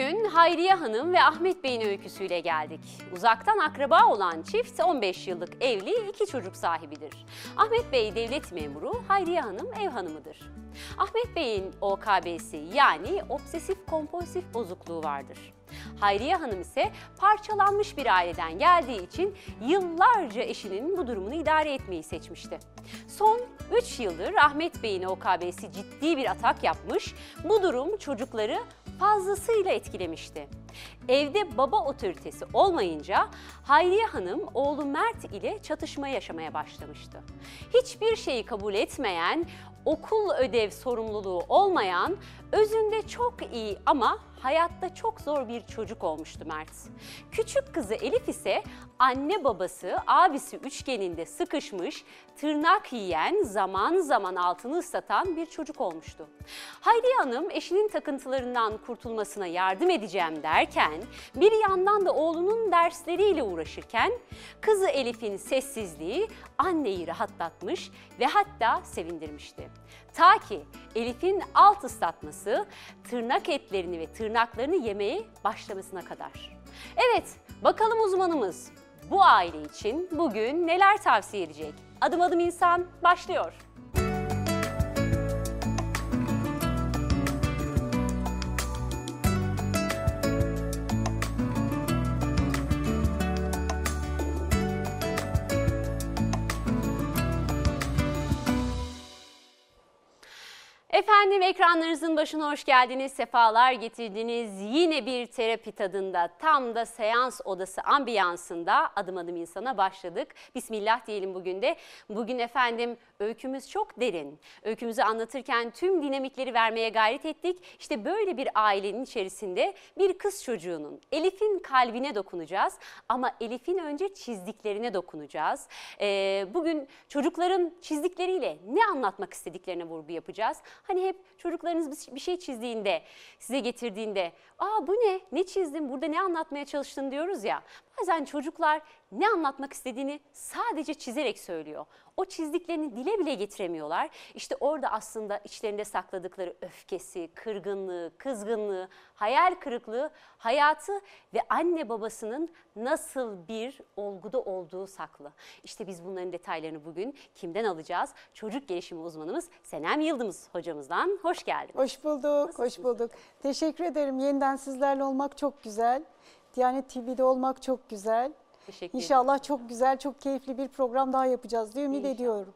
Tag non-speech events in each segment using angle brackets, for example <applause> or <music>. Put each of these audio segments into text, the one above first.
Bugün Hayriye Hanım ve Ahmet Bey'in öyküsüyle geldik. Uzaktan akraba olan çift 15 yıllık evli iki çocuk sahibidir. Ahmet Bey devlet memuru, Hayriye Hanım ev hanımıdır. Ahmet Bey'in OKB'si yani obsesif kompulsif bozukluğu vardır. Hayriye Hanım ise parçalanmış bir aileden geldiği için yıllarca eşinin bu durumunu idare etmeyi seçmişti. Son 3 yıldır Ahmet Bey'in OKB'si ciddi bir atak yapmış, bu durum çocukları fazlasıyla etkilemişti. Evde baba otoritesi olmayınca Hayriye Hanım oğlu Mert ile çatışma yaşamaya başlamıştı. Hiçbir şeyi kabul etmeyen, okul ödev sorumluluğu olmayan, özünde çok iyi ama hayatta çok zor bir çocuk olmuştu Mert. Küçük kızı Elif ise anne babası abisi üçgeninde sıkışmış, tırnak yiyen, zaman zaman altını ıslatan bir çocuk olmuştu. Hayriye Hanım eşinin takıntılarından kurtulmasına yardım edeceğim derken bir yandan da oğlunun dersleriyle uğraşırken kızı Elif'in sessizliği anneyi rahatlatmış ve hatta sevindirmişti. Ta ki Elif'in alt ıslatması tırnak etlerini ve tırnaklarını yemeye başlamasına kadar. Evet, bakalım uzmanımız bu aile için bugün neler tavsiye edecek? Adım adım insan başlıyor. Efendim ekranlarınızın başına hoş geldiniz, sefalar getirdiniz. Yine bir terapi tadında, tam da seans odası ambiyansında adım adım insana başladık. Bismillah diyelim bugün de. Bugün efendim öykümüz çok derin. Öykümüzü anlatırken tüm dinamikleri vermeye gayret ettik. İşte böyle bir ailenin içerisinde bir kız çocuğunun, Elif'in kalbine dokunacağız. Ama Elif'in önce çizdiklerine dokunacağız. Ee, bugün çocukların çizdikleriyle ne anlatmak istediklerine vurgu yapacağız. Hani hep çocuklarınız bir şey çizdiğinde, size getirdiğinde, ''Aa bu ne? Ne çizdin? Burada ne anlatmaya çalıştın?'' diyoruz ya. Bazen çocuklar ne anlatmak istediğini sadece çizerek söylüyor. O çizdiklerini dile bile getiremiyorlar. İşte orada aslında içlerinde sakladıkları öfkesi, kırgınlığı, kızgınlığı, hayal kırıklığı, hayatı ve anne babasının nasıl bir olguda olduğu saklı. İşte biz bunların detaylarını bugün kimden alacağız? Çocuk gelişimi uzmanımız Senem Yıldız hocamızdan. Hoş geldin. Hoş bulduk, hoş bulduk. Teşekkür ederim. Yeniden sizlerle olmak çok güzel. Diyanet TV'de olmak çok güzel. Teşekkür İnşallah ederim. çok güzel, çok keyifli bir program daha yapacağız diye ümit İnşallah. ediyorum.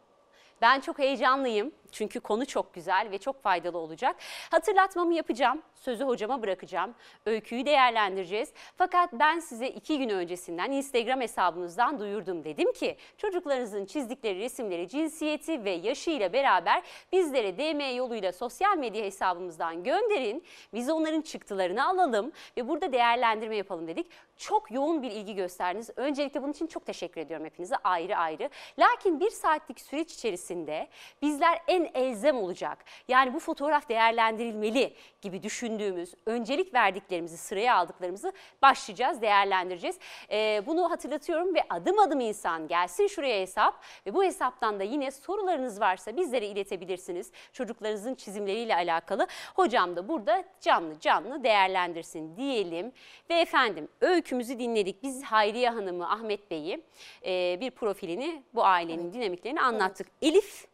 Ben çok heyecanlıyım. Çünkü konu çok güzel ve çok faydalı olacak. Hatırlatmamı yapacağım. Sözü hocama bırakacağım. Öyküyü değerlendireceğiz. Fakat ben size iki gün öncesinden Instagram hesabınızdan duyurdum. Dedim ki çocuklarınızın çizdikleri resimleri cinsiyeti ve yaşıyla beraber bizlere DM yoluyla sosyal medya hesabımızdan gönderin. Biz onların çıktılarını alalım ve burada değerlendirme yapalım dedik. Çok yoğun bir ilgi gösterdiniz. Öncelikle bunun için çok teşekkür ediyorum hepinize ayrı ayrı. Lakin bir saatlik süreç içerisinde bizler en elzem olacak. Yani bu fotoğraf değerlendirilmeli gibi düşündüğümüz, öncelik verdiklerimizi, sıraya aldıklarımızı başlayacağız, değerlendireceğiz. Ee, bunu hatırlatıyorum ve adım adım insan gelsin şuraya hesap ve bu hesaptan da yine sorularınız varsa bizlere iletebilirsiniz. Çocuklarınızın çizimleriyle alakalı. Hocam da burada canlı canlı değerlendirsin diyelim. Ve efendim öykümüzü dinledik. Biz Hayriye Hanım'ı, Ahmet Bey'i e, bir profilini, bu ailenin evet. dinamiklerini anlattık. Evet. Elif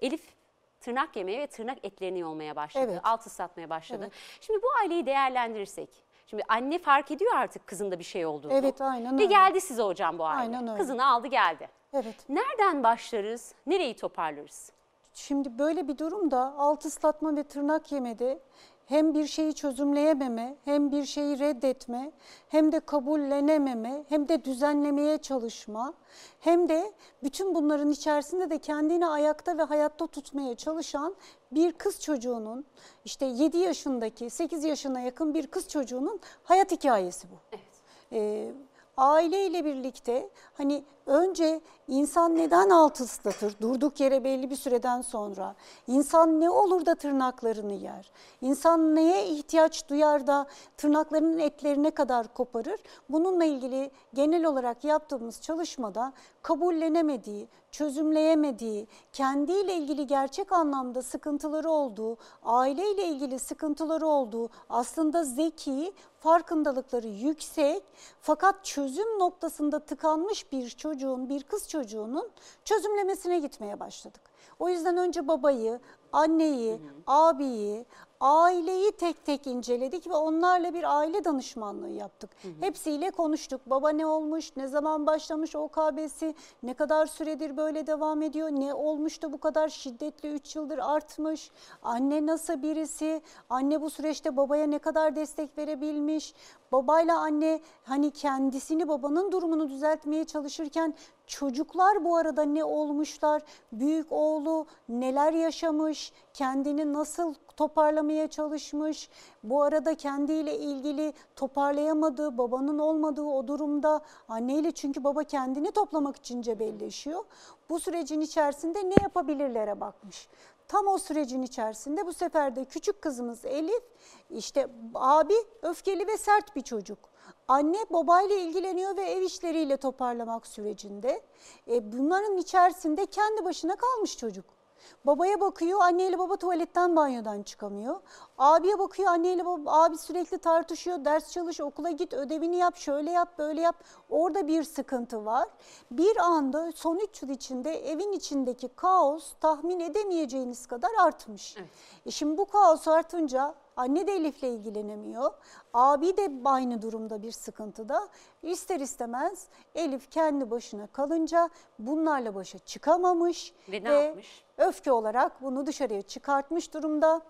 Elif tırnak yemeye ve tırnak etlerini yolmaya başladı. Evet. Alt ıslatmaya başladı. Evet. Şimdi bu aileyi değerlendirirsek. Şimdi anne fark ediyor artık kızında bir şey olduğunu. Evet aynen öyle. Ve geldi size hocam bu aile. Aynen öyle. Kızını aldı geldi. Evet. Nereden başlarız? Nereyi toparlarız? Şimdi böyle bir durumda alt ıslatma ve tırnak yemede hem bir şeyi çözümleyememe, hem bir şeyi reddetme, hem de kabullenememe, hem de düzenlemeye çalışma, hem de bütün bunların içerisinde de kendini ayakta ve hayatta tutmaya çalışan bir kız çocuğunun işte 7 yaşındaki 8 yaşına yakın bir kız çocuğunun hayat hikayesi bu. Evet. Ee, aileyle birlikte hani Önce insan neden alt ıslatır durduk yere belli bir süreden sonra? İnsan ne olur da tırnaklarını yer? İnsan neye ihtiyaç duyar da tırnaklarının etlerine kadar koparır? Bununla ilgili genel olarak yaptığımız çalışmada kabullenemediği, çözümleyemediği, kendiyle ilgili gerçek anlamda sıkıntıları olduğu, aileyle ilgili sıkıntıları olduğu, aslında zeki, farkındalıkları yüksek fakat çözüm noktasında tıkanmış bir çocuğun, bir kız çocuğunun çözümlemesine gitmeye başladık. O yüzden önce babayı, anneyi, abiyi, aileyi tek tek inceledik ve onlarla bir aile danışmanlığı yaptık. Hepsiyle konuştuk. Baba ne olmuş, ne zaman başlamış OKB'si, ne kadar süredir böyle devam ediyor, ne olmuş da bu kadar şiddetli 3 yıldır artmış, anne nasıl birisi, anne bu süreçte babaya ne kadar destek verebilmiş, babayla anne hani kendisini babanın durumunu düzeltmeye çalışırken çocuklar bu arada ne olmuşlar, büyük oğlu neler yaşamış, kendini nasıl toparlamaya çalışmış, bu arada kendiyle ilgili toparlayamadığı, babanın olmadığı o durumda anneyle çünkü baba kendini toplamak için cebelleşiyor. Bu sürecin içerisinde ne yapabilirlere bakmış. Tam o sürecin içerisinde bu sefer de küçük kızımız Elif işte abi öfkeli ve sert bir çocuk. Anne babayla ilgileniyor ve ev işleriyle toparlamak sürecinde. E, bunların içerisinde kendi başına kalmış çocuk. Babaya bakıyor, anneyle baba tuvaletten banyodan çıkamıyor. Abiye bakıyor, anneyle baba, abi sürekli tartışıyor, ders çalış, okula git, ödevini yap, şöyle yap, böyle yap. Orada bir sıkıntı var. Bir anda son üç yıl içinde evin içindeki kaos tahmin edemeyeceğiniz kadar artmış. Evet. E şimdi bu kaos artınca anne de Elif'le ilgilenemiyor. Abi de aynı durumda bir sıkıntıda. İster istemez Elif kendi başına kalınca bunlarla başa çıkamamış. Ve ne yapmış? Öfke olarak bunu dışarıya çıkartmış durumda.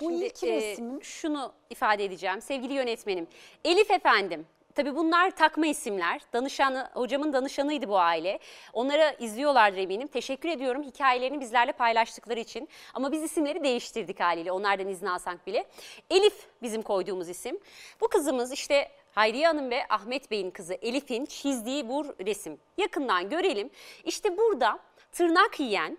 Bu Şimdi, ilk e, resmin. şunu ifade edeceğim sevgili yönetmenim. Elif efendim. Tabii bunlar takma isimler. Danışanı, hocamın danışanıydı bu aile. Onlara izliyorlardır eminim. Teşekkür ediyorum hikayelerini bizlerle paylaştıkları için. Ama biz isimleri değiştirdik haliyle onlardan izin alsak bile. Elif bizim koyduğumuz isim. Bu kızımız işte Hayriye Hanım ve Ahmet Bey'in kızı Elif'in çizdiği bu resim. Yakından görelim. İşte burada tırnak yiyen,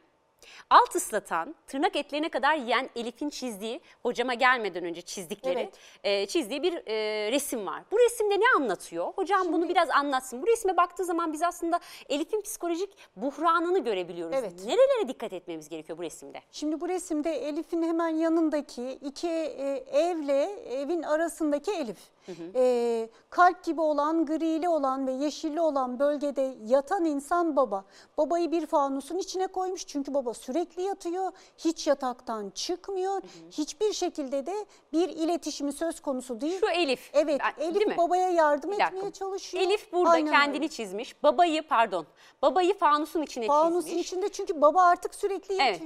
alt ıslatan, tırnak etlerine kadar yiyen Elif'in çizdiği, hocama gelmeden önce çizdikleri, Evet. e, çizdiği bir e, resim var. Bu resimde ne anlatıyor? Hocam bunu biraz anlatsın. Bu resme baktığı zaman biz aslında Elif'in psikolojik buhranını görebiliyoruz. Evet. Nerelere dikkat etmemiz gerekiyor bu resimde? Şimdi bu resimde Elif'in hemen yanındaki iki e, evle evin arasındaki Elif. E, kalp gibi olan, grili olan ve yeşilli olan bölgede yatan insan baba. Babayı bir fanusun içine koymuş çünkü baba sürekli yatıyor. Hiç yataktan çıkmıyor. Hiçbir şekilde de bir iletişimi söz konusu değil. Şu Elif. Evet, Ben- Elif babaya yardım etmeye çalışıyor. Elif burada Aynen kendini öyle. çizmiş. Babayı pardon. Babayı fanusun içine Fanusun çizmiş. içinde çünkü baba artık sürekli Evet.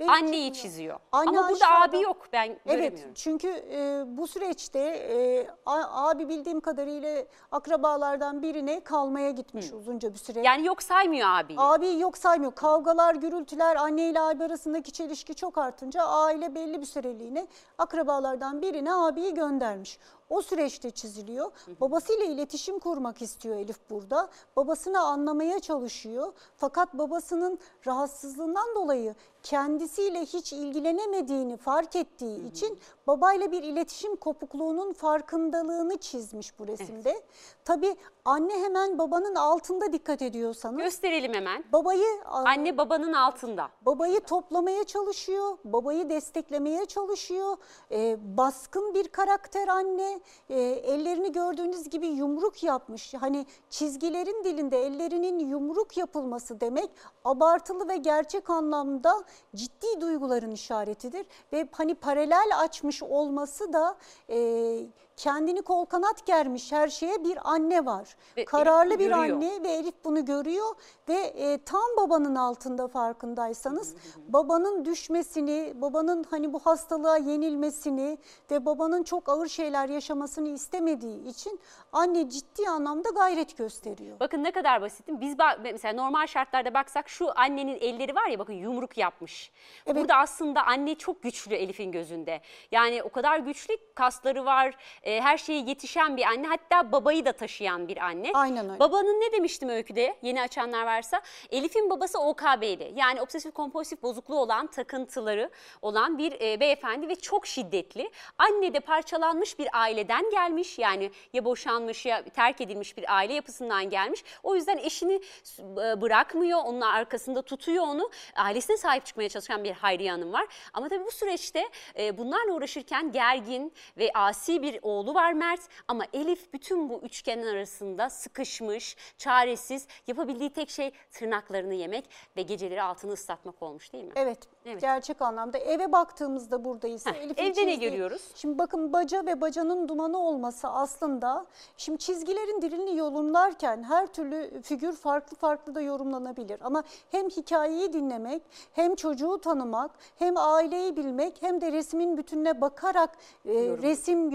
Ve Anneyi çiziyor. Anne Ama burada aşağıda. abi yok ben Evet göremiyorum. çünkü e, bu süreçte e, a- abi bildiğim kadarıyla akrabalardan birine kalmaya gitmiş uzunca bir süre. Yani yok saymıyor abiyi. Abi yok saymıyor. Kavgalar, gürültüler, anne ile abi arasındaki çelişki çok artınca aile belli bir süreliğine akrabalardan birine abiyi göndermiş. O süreçte çiziliyor. Babasıyla iletişim kurmak istiyor Elif burada. Babasını anlamaya çalışıyor. Fakat babasının rahatsızlığından dolayı kendisiyle hiç ilgilenemediğini fark ettiği için babayla bir iletişim kopukluğunun farkındalığını çizmiş bu resimde. Tabii anne hemen babanın altında dikkat ediyorsanız Gösterelim hemen. babayı Anne babanın altında. babayı toplamaya çalışıyor, babayı desteklemeye çalışıyor. Ee, baskın bir karakter anne. Ee, ellerini gördüğünüz gibi yumruk yapmış. Hani çizgilerin dilinde ellerinin yumruk yapılması demek abartılı ve gerçek anlamda ciddi duyguların işaretidir. Ve hani paralel açmış olması da e, kendini kol kanat germiş her şeye bir anne var. Ve Kararlı bir görüyor. anne ve Elif bunu görüyor ve e, tam babanın altında farkındaysanız babanın düşmesini, babanın hani bu hastalığa yenilmesini ve babanın çok ağır şeyler yaşamasını istemediği için anne ciddi anlamda gayret gösteriyor. Bakın ne kadar basitim. Biz bak- mesela normal şartlarda baksak şu annenin elleri var ya bakın yumruk yapmış. Evet. Burada aslında anne çok güçlü Elif'in gözünde. Yani o kadar güçlü kasları var, e, her şeye yetişen bir anne hatta babayı da taşıyan bir anne. Aynen öyle. Babanın ne demiştim öyküde yeni açanlar varsa Elif'in babası OKB'li yani obsesif kompulsif bozukluğu olan takıntıları olan bir e, beyefendi ve çok şiddetli. Anne de parçalanmış bir aileden gelmiş yani ya boşanmış ya terk edilmiş bir aile yapısından gelmiş. O yüzden eşini e, bırakmıyor onun arkasında tutuyor onu ailesine sahip çıkmaya çalışan bir Hayriye Hanım var. Ama tabii bu süreçte e, bunlarla uğraşırken gergin ve asi bir oğlu var Mert ama Elif bütün bu üçgenin arasında sıkışmış, çaresiz, yapabildiği tek şey tırnaklarını yemek ve geceleri altını ıslatmak olmuş değil mi? Evet, Evet. gerçek anlamda eve baktığımızda buradayız. Elif'in evde ne görüyoruz? Şimdi bakın baca ve bacanın dumanı olması aslında şimdi çizgilerin dilini yorumlarken her türlü figür farklı farklı da yorumlanabilir. Ama hem hikayeyi dinlemek, hem çocuğu tanımak, hem aileyi bilmek, hem de resmin bütününe bakarak e, resim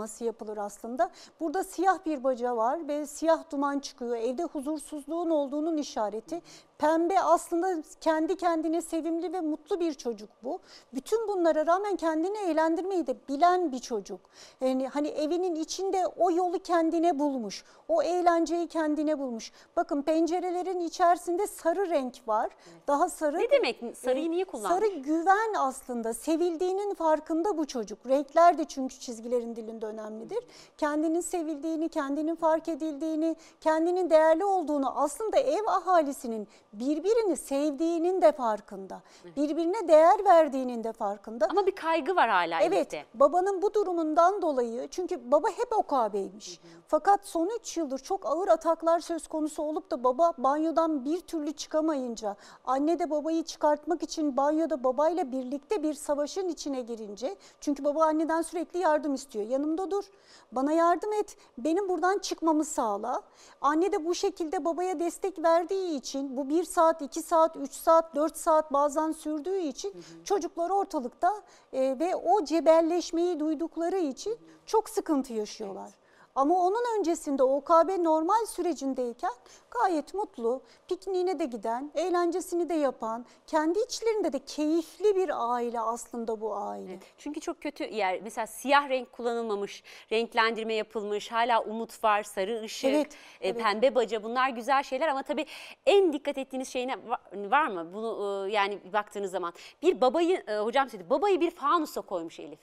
yorumlaması yapılır aslında. Burada siyah bir baca var ve siyah duman çıkıyor. Evde huzursuzluğun olduğunun işareti. Pembe aslında kendi kendine sevimli ve mutlu bir çocuk bu. Bütün bunlara rağmen kendini eğlendirmeyi de bilen bir çocuk. Yani hani evinin içinde o yolu kendine bulmuş. O eğlenceyi kendine bulmuş. Bakın pencerelerin içerisinde sarı renk var. Daha sarı. Ne demek? Sarıyı e, niye kullanmış? Sarı güven aslında. Sevildiğinin farkında bu çocuk. Renkler de çünkü çizgilerin dilinde önemlidir. Kendinin sevildiğini, kendinin fark edildiğini, kendinin değerli olduğunu aslında ev ahalisinin birbirini sevdiğinin de farkında. Birbirine değer verdiğinin de farkında. Ama bir kaygı var hala Evet, Elif'te. babanın bu durumundan dolayı çünkü baba hep OKB'ymiş. Fakat son 3 yıldır çok ağır ataklar söz konusu olup da baba banyodan bir türlü çıkamayınca, anne de babayı çıkartmak için banyoda babayla birlikte bir savaşın içine girince, çünkü baba anneden sürekli yardım istiyor. Yanımda dur, bana yardım et, benim buradan çıkmamı sağla. Anne de bu şekilde babaya destek verdiği için bu bir saat, iki saat, üç saat, dört saat bazen sürdüğü için çocuklar ortalıkta e, ve o cebelleşmeyi duydukları için çok sıkıntı yaşıyorlar. Ama onun öncesinde OKB normal sürecindeyken gayet mutlu, pikniğine de giden, eğlencesini de yapan, kendi içlerinde de keyifli bir aile aslında bu aile. Çünkü çok kötü yer. Mesela siyah renk kullanılmamış, renklendirme yapılmış, hala umut var, sarı ışık, Evet, e, evet. pembe baca bunlar güzel şeyler ama tabii en dikkat ettiğiniz şey ne va- var mı? Bunu e, yani baktığınız zaman bir babayı e, hocam söyledi. Babayı bir fanusa koymuş Elif.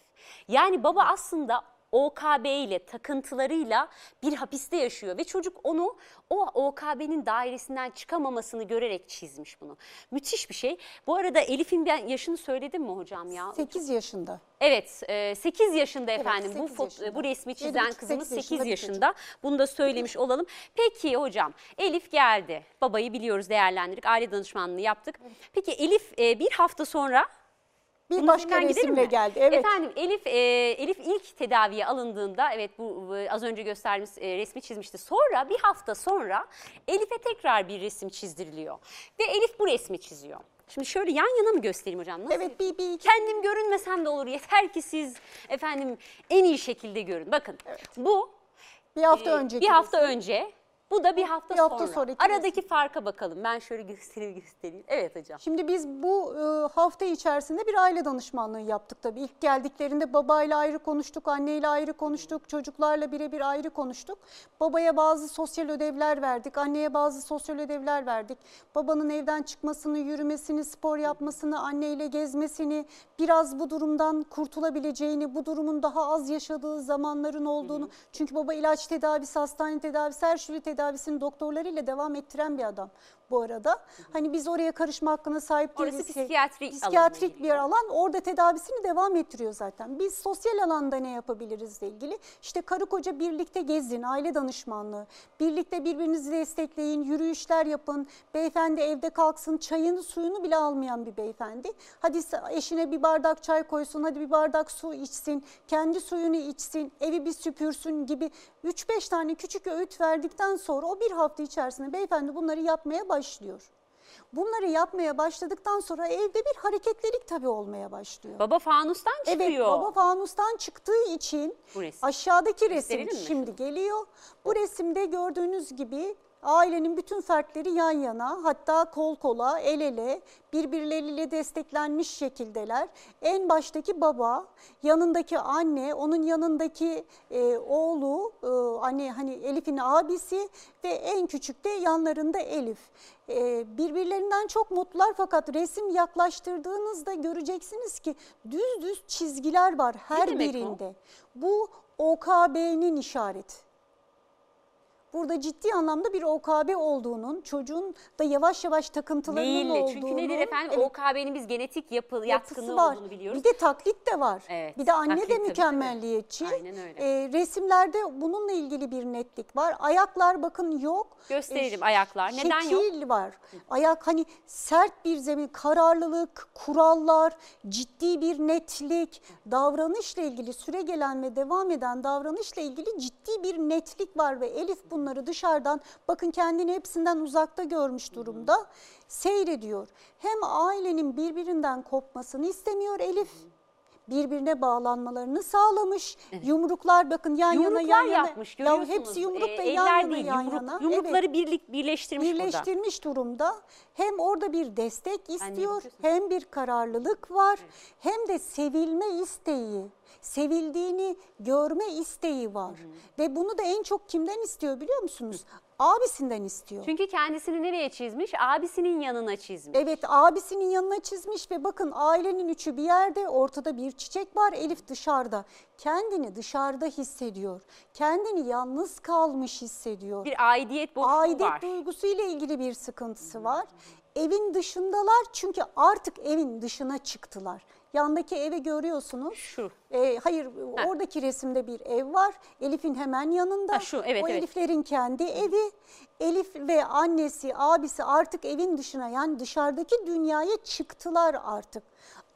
Yani baba aslında OKB ile takıntılarıyla bir hapiste yaşıyor ve çocuk onu o OKB'nin dairesinden çıkamamasını görerek çizmiş bunu. Müthiş bir şey. Bu arada Elif'in ben yaşını söyledim mi hocam ya? 8 yaşında. Evet, 8 yaşında efendim bu sekiz fot- yaşında. bu resmi çizen buçuk, kızımız sekiz 8 yaşında yaşında. Bunu da söylemiş olalım. Peki hocam, Elif geldi. Babayı biliyoruz, değerlendirdik. Aile danışmanlığı yaptık. Peki Elif e, bir hafta sonra Bir bunun başka resimle geldi. Evet. Efendim Elif e, Elif ilk tedaviye alındığında evet bu e, az önce gösterdiğimiz e, resmi çizmişti. Sonra bir hafta sonra Elif'e tekrar bir resim çizdiriliyor. Ve Elif bu resmi çiziyor. Şimdi şöyle yan yana mı göstereyim hocam? Nasıl? Evet bir, bir iki Kendim görünmesem de olur. Yeter ki siz efendim en iyi şekilde görün. Bakın bu bir hafta e, önceki bir hafta resim. önce. Bu da bir hafta Bir hafta sonra. Aradaki farka bakalım. Ben şöyle göstereyim göstereyim. Evet hocam. Şimdi biz bu e, hafta içerisinde bir aile danışmanlığı yaptık tabii. İlk geldiklerinde babayla ayrı konuştuk, anneyle ayrı konuştuk, çocuklarla birebir ayrı konuştuk. Babaya bazı sosyal ödevler verdik, anneye bazı sosyal ödevler verdik. Babanın evden çıkmasını, yürümesini, spor yapmasını, anneyle gezmesini, biraz bu durumdan kurtulabileceğini, bu durumun daha az yaşadığı zamanların olduğunu. Çünkü baba ilaç tedavisi, hastane tedavisi, her türlü tedavisini doktorlarıyla devam ettiren bir adam bu arada. Hani biz oraya karışma hakkına sahip Orası değiliz. psikiyatri alanına Psikiyatrik bir giriyor. alan. Orada tedavisini devam ettiriyor zaten. Biz sosyal alanda ne yapabiliriz ile ilgili. İşte karı koca birlikte gezin, aile danışmanlığı. Birlikte birbirinizi destekleyin, yürüyüşler yapın. Beyefendi evde kalksın, çayını suyunu bile almayan bir beyefendi. Hadi eşine bir bardak çay koysun, hadi bir bardak su içsin, kendi suyunu içsin, evi bir süpürsün gibi 3-5 tane küçük öğüt verdikten sonra o bir hafta içerisinde beyefendi bunları yapmaya başlıyor. Bunları yapmaya başladıktan sonra evde bir hareketlilik tabii olmaya başlıyor. Baba fanustan çıkıyor. Evet baba fanustan çıktığı için Bu resim. aşağıdaki resim Gösterelim mi? şimdi geliyor. Bu resimde gördüğünüz gibi Ailenin bütün fertleri yan yana hatta kol kola el ele birbirleriyle desteklenmiş şekildeler. En baştaki baba, yanındaki anne, onun yanındaki e, oğlu, e, anne hani Elif'in abisi ve en küçük de yanlarında Elif. E, birbirlerinden çok mutlular fakat resim yaklaştırdığınızda göreceksiniz ki düz düz çizgiler var her birinde. Bu OKB'nin işareti. Burada ciddi anlamda bir OKB olduğunun, çocuğun da yavaş yavaş takıntılarının Meyilli. olduğunu. Çünkü nedir efendim? Evet, OKB'nin biz genetik yapı, yatkınlığı var. olduğunu biliyoruz. Bir de taklit de var. Evet, Bir de anne taklit de tabii. mükemmelliyetçi. Aynen öyle. Ee, resimlerde bununla ilgili bir netlik var. Ayaklar bakın yok. Gösterelim Ee, ayaklar. Neden yok? Şekil var. Ayak hani sert bir zemin, kararlılık, kurallar, ciddi bir netlik, davranışla ilgili süre gelen ve devam eden davranışla ilgili ciddi bir netlik var ve Elif bunları dışarıdan bakın kendini hepsinden uzakta görmüş durumda seyrediyor. Hem ailenin birbirinden kopmasını istemiyor Elif. Birbirine bağlanmalarını sağlamış. Yumruklar bakın yan Yumruklar yana yan yana. yapmış Ya görüyorsunuz. hepsi yumruk Ee, ve yan yana değil, yan yumruk, yana. Evet Yumrukları birlik, birleştirmiş, burada. birleştirmiş durumda. Hem orada bir destek istiyor, bakıyorsun. hem bir kararlılık var, hem de sevilme isteği, sevildiğini görme isteği var. Ve bunu da en çok kimden istiyor biliyor musunuz? Abisinden istiyor. Çünkü kendisini nereye çizmiş? Abisinin yanına çizmiş. Evet abisinin yanına çizmiş ve bakın ailenin üçü bir yerde ortada bir çiçek var Elif dışarıda. Kendini dışarıda hissediyor. Kendini yalnız kalmış hissediyor. Bir aidiyet boşluğu Aidiyet var. duygusuyla ilgili bir sıkıntısı var. Evin dışındalar çünkü artık evin dışına çıktılar. Yandaki evi görüyorsunuz. Şu. Ee, hayır oradaki resimde bir ev var. Elif'in hemen yanında. Ha, şu, evet, o evet. Elif'lerin kendi evi. Elif ve annesi, abisi artık evin dışına yani dışarıdaki dünyaya çıktılar artık.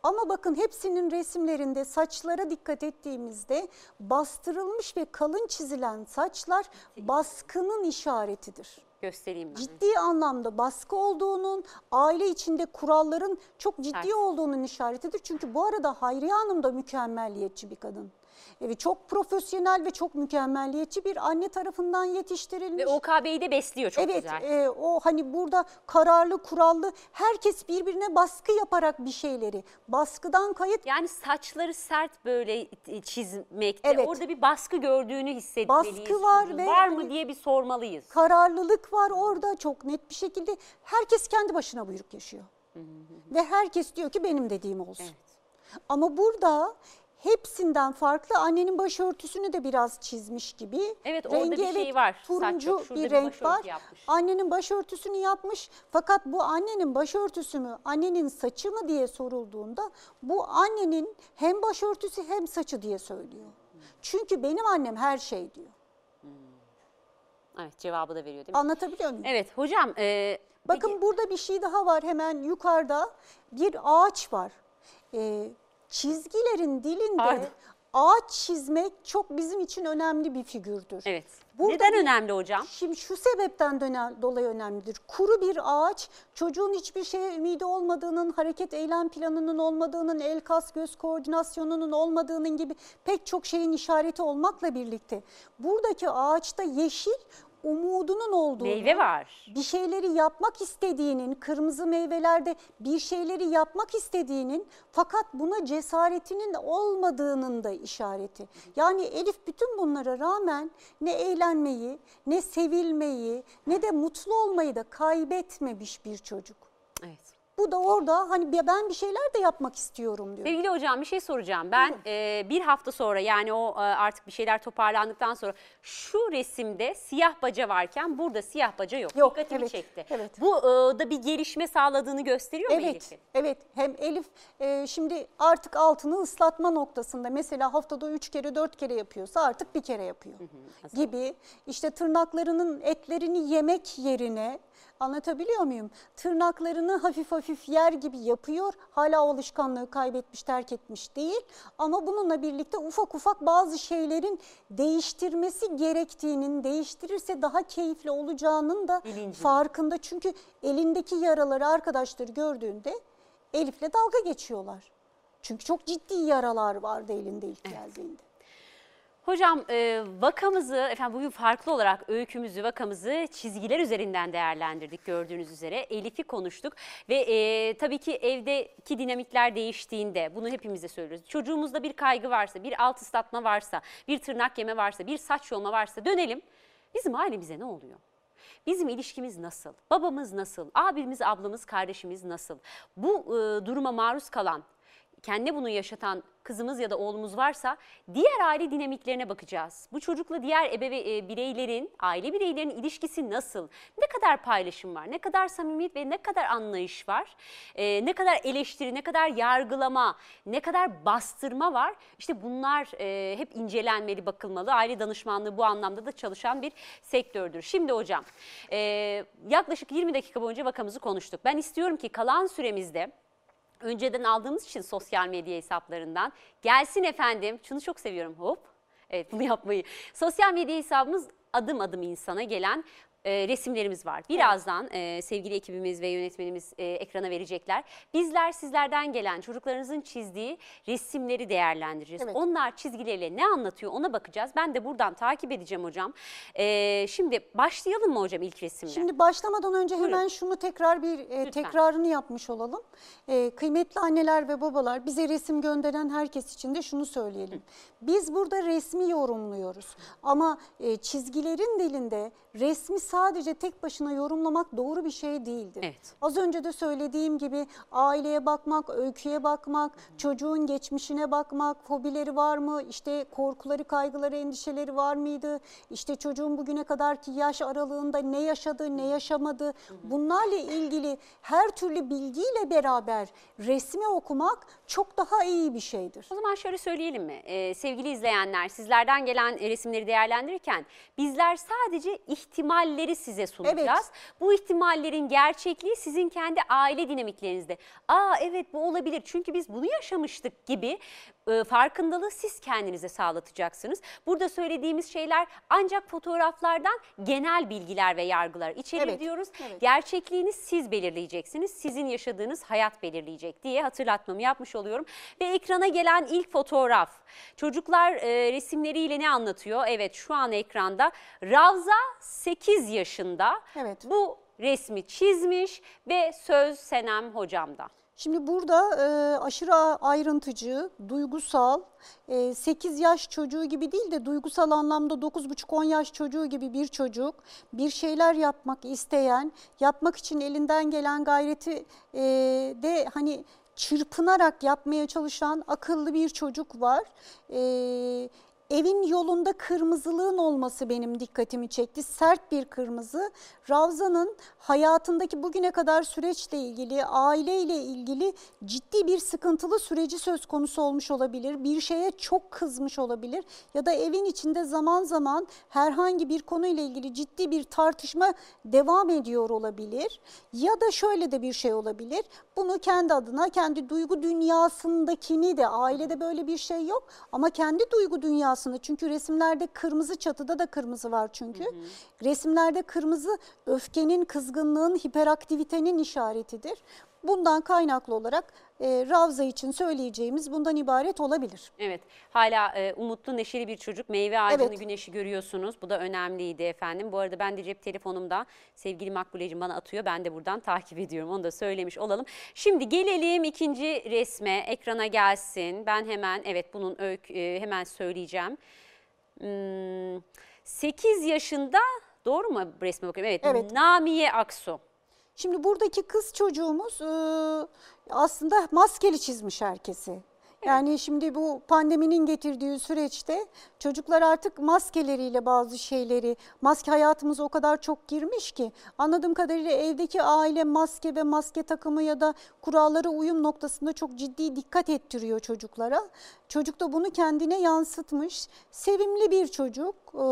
Ama bakın hepsinin resimlerinde saçlara dikkat ettiğimizde bastırılmış ve kalın çizilen saçlar baskının işaretidir Göstereyim ben. ciddi anlamda baskı olduğunun, aile içinde kuralların çok ciddi Ters. olduğunun işaretidir. Çünkü bu arada Hayriye Hanım da mükemmelliyetçi bir kadın. Evet, çok profesyonel ve çok mükemmelliyetçi bir anne tarafından yetiştirilmiş. Ve OKB'yi de besliyor çok evet, güzel. e, o hani burada kararlı, kurallı, herkes birbirine baskı yaparak bir şeyleri, baskıdan kayıt Yani saçları sert böyle çizmekte Evet. orada bir baskı gördüğünü hissetmeliyiz. Baskı var ve Var mı hani- diye bir sormalıyız. kararlılık var orada çok net bir şekilde. Herkes kendi başına buyruk yaşıyor. Ve herkes diyor ki benim dediğim olsun. Ama burada hepsinden farklı annenin başörtüsünü de biraz çizmiş gibi. Evet, orada bir şey var. Saç Turuncu şurada bir bir renk başörtü var. yapmış. Annenin başörtüsünü yapmış. Fakat bu annenin başörtüsü mü, annenin saçı mı diye sorulduğunda bu annenin hem başörtüsü hem saçı diye söylüyor. Çünkü benim annem her şey diyor. Evet cevabı da veriyor değil mi? Anlatabiliyor muyum? Evet hocam e, Bakın peki- burada bir şey daha var hemen yukarıda bir ağaç var. Ee, çizgilerin dilinde Pardon. ağaç çizmek çok bizim için önemli bir figürdür. evet. Burada Neden bir- önemli hocam? Şimdi şu sebepten dönem, dolayı önemlidir. Kuru bir ağaç çocuğun hiçbir şeye ümidi olmadığının, hareket eylem planının olmadığının, el kas göz koordinasyonunun olmadığının gibi pek çok şeyin işareti olmakla birlikte buradaki ağaçta yeşil umudunun olduğunu, Meyve var. bir şeyleri yapmak istediğinin, kırmızı meyvelerde bir şeyleri yapmak istediğinin fakat buna cesaretinin olmadığının da işareti. Yani Elif bütün bunlara rağmen ne eğlenmeyi, ne sevilmeyi, ne de mutlu olmayı da kaybetmemiş bir çocuk. Evet. Bu da orada hani ben bir şeyler de yapmak istiyorum diyor. Sevgili hocam bir şey soracağım. Ben e, bir hafta sonra yani o e, artık bir şeyler toparlandıktan sonra şu resimde siyah baca varken burada siyah baca yok. Yok, Dikkatimi evet, çekti. evet. Bu e, da bir gelişme sağladığını gösteriyor mu Evet, Elif'in? evet. Hem Elif e, şimdi artık altını ıslatma noktasında mesela haftada üç kere dört kere yapıyorsa artık bir kere yapıyor gibi. İşte tırnaklarının etlerini yemek yerine anlatabiliyor muyum? Tırnaklarını hafif hafif yer gibi yapıyor. Hala o alışkanlığı kaybetmiş, terk etmiş değil. Ama bununla birlikte ufak ufak bazı şeylerin değiştirmesi gerektiğinin, değiştirirse daha keyifli olacağının da Bilinci. farkında. Çünkü elindeki yaraları arkadaşları gördüğünde Elif'le dalga geçiyorlar. Çünkü çok ciddi yaralar vardı elinde ilk geldiğinde. Hocam e, vakamızı, efendim bugün farklı olarak öykümüzü, vakamızı çizgiler üzerinden değerlendirdik gördüğünüz üzere. Elif'i konuştuk ve e, tabii ki evdeki dinamikler değiştiğinde bunu hepimiz de söylüyoruz. Çocuğumuzda bir kaygı varsa, bir alt ıslatma varsa, bir tırnak yeme varsa, bir saç yolma varsa dönelim. Bizim ailemize ne oluyor? Bizim ilişkimiz nasıl? Babamız nasıl? Abimiz, ablamız, kardeşimiz nasıl? Bu e, duruma maruz kalan kendi bunu yaşatan kızımız ya da oğlumuz varsa diğer aile dinamiklerine bakacağız. Bu çocukla diğer ebeve e, bireylerin, aile bireylerinin ilişkisi nasıl? Ne kadar paylaşım var? Ne kadar samimiyet ve ne kadar anlayış var? E, ne kadar eleştiri, ne kadar yargılama, ne kadar bastırma var? İşte bunlar e, hep incelenmeli, bakılmalı. Aile danışmanlığı bu anlamda da çalışan bir sektördür. Şimdi hocam e, yaklaşık 20 dakika boyunca vakamızı konuştuk. Ben istiyorum ki kalan süremizde önceden aldığımız için sosyal medya hesaplarından gelsin efendim. Şunu çok seviyorum hop. Evet bunu yapmayı. Sosyal medya hesabımız adım adım insana gelen e, resimlerimiz var. Birazdan e, sevgili ekibimiz ve yönetmenimiz e, ekrana verecekler. Bizler sizlerden gelen çocuklarınızın çizdiği resimleri değerlendireceğiz. Evet. Onlar çizgileriyle ne anlatıyor ona bakacağız. Ben de buradan takip edeceğim hocam. E, şimdi başlayalım mı hocam ilk resimle? Şimdi başlamadan önce Buyurun. hemen şunu tekrar bir e, tekrarını yapmış olalım. E, kıymetli anneler ve babalar bize resim gönderen herkes için de şunu söyleyelim. Biz burada resmi yorumluyoruz ama e, çizgilerin dilinde resmi sadece tek başına yorumlamak doğru bir şey değildir. Evet. Az önce de söylediğim gibi aileye bakmak, öyküye bakmak, çocuğun geçmişine bakmak, fobileri var mı, işte korkuları, kaygıları, endişeleri var mıydı, işte çocuğun bugüne kadarki yaş aralığında ne yaşadı, ne yaşamadı, bunlarla ilgili her türlü bilgiyle beraber resmi okumak çok daha iyi bir şeydir. O zaman şöyle söyleyelim mi? Ee, sevgili izleyenler sizlerden gelen resimleri değerlendirirken bizler sadece ihtimalleri size sunacağız. Evet. Bu ihtimallerin gerçekliği sizin kendi aile dinamiklerinizde. Aa evet bu olabilir çünkü biz bunu yaşamıştık gibi e, farkındalığı siz kendinize sağlatacaksınız. Burada söylediğimiz şeyler ancak fotoğraflardan genel bilgiler ve yargılar içerir Evet, diyoruz. evet. Gerçekliğini siz belirleyeceksiniz. Sizin yaşadığınız hayat belirleyecek diye hatırlatmamı yapmış oluyorum. Ve ekrana gelen ilk fotoğraf. Çocuklar e, resimleriyle ne anlatıyor? Evet şu an ekranda. Ravza 8 yaşında Evet. bu resmi çizmiş ve söz Senem hocamda. Şimdi burada e, aşırı ayrıntıcı, duygusal, e, 8 yaş çocuğu gibi değil de duygusal anlamda 9,5-10 yaş çocuğu gibi bir çocuk, bir şeyler yapmak isteyen, yapmak için elinden gelen gayreti e, de hani çırpınarak yapmaya çalışan akıllı bir çocuk var. E, Evin yolunda kırmızılığın olması benim dikkatimi çekti. Sert bir kırmızı. Ravza'nın hayatındaki bugüne kadar süreçle ilgili, aileyle ilgili ciddi bir sıkıntılı süreci söz konusu olmuş olabilir. Bir şeye çok kızmış olabilir ya da evin içinde zaman zaman herhangi bir konuyla ilgili ciddi bir tartışma devam ediyor olabilir. Ya da şöyle de bir şey olabilir. Bunu kendi adına, kendi duygu dünyasındakini de ailede böyle bir şey yok ama kendi duygu dünyasında çünkü resimlerde kırmızı çatıda da kırmızı var çünkü. Resimlerde kırmızı öfkenin, kızgınlığın, hiperaktivitenin işaretidir. Bundan kaynaklı olarak e, Ravza için söyleyeceğimiz bundan ibaret olabilir. Evet hala e, umutlu neşeli bir çocuk meyve ağacını Evet. güneşi görüyorsunuz. Bu da önemliydi efendim. Bu arada ben de cep telefonumda sevgili Makbulecim bana atıyor. Ben de buradan <laughs> takip ediyorum onu da söylemiş olalım. Şimdi gelelim ikinci resme ekrana gelsin. Ben hemen evet bunun öykü, e, hemen söyleyeceğim. Hmm, 8 yaşında doğru mu resme bakıyorum? Evet, Evet. Namiye Aksu. Şimdi buradaki kız çocuğumuz e, aslında maskeli çizmiş herkesi. Yani şimdi bu pandeminin getirdiği süreçte çocuklar artık maskeleriyle bazı şeyleri, maske hayatımıza o kadar çok girmiş ki anladığım kadarıyla evdeki aile maske ve maske takımı ya da kurallara uyum noktasında çok ciddi dikkat ettiriyor çocuklara. Çocuk da bunu kendine yansıtmış. Sevimli bir çocuk, e,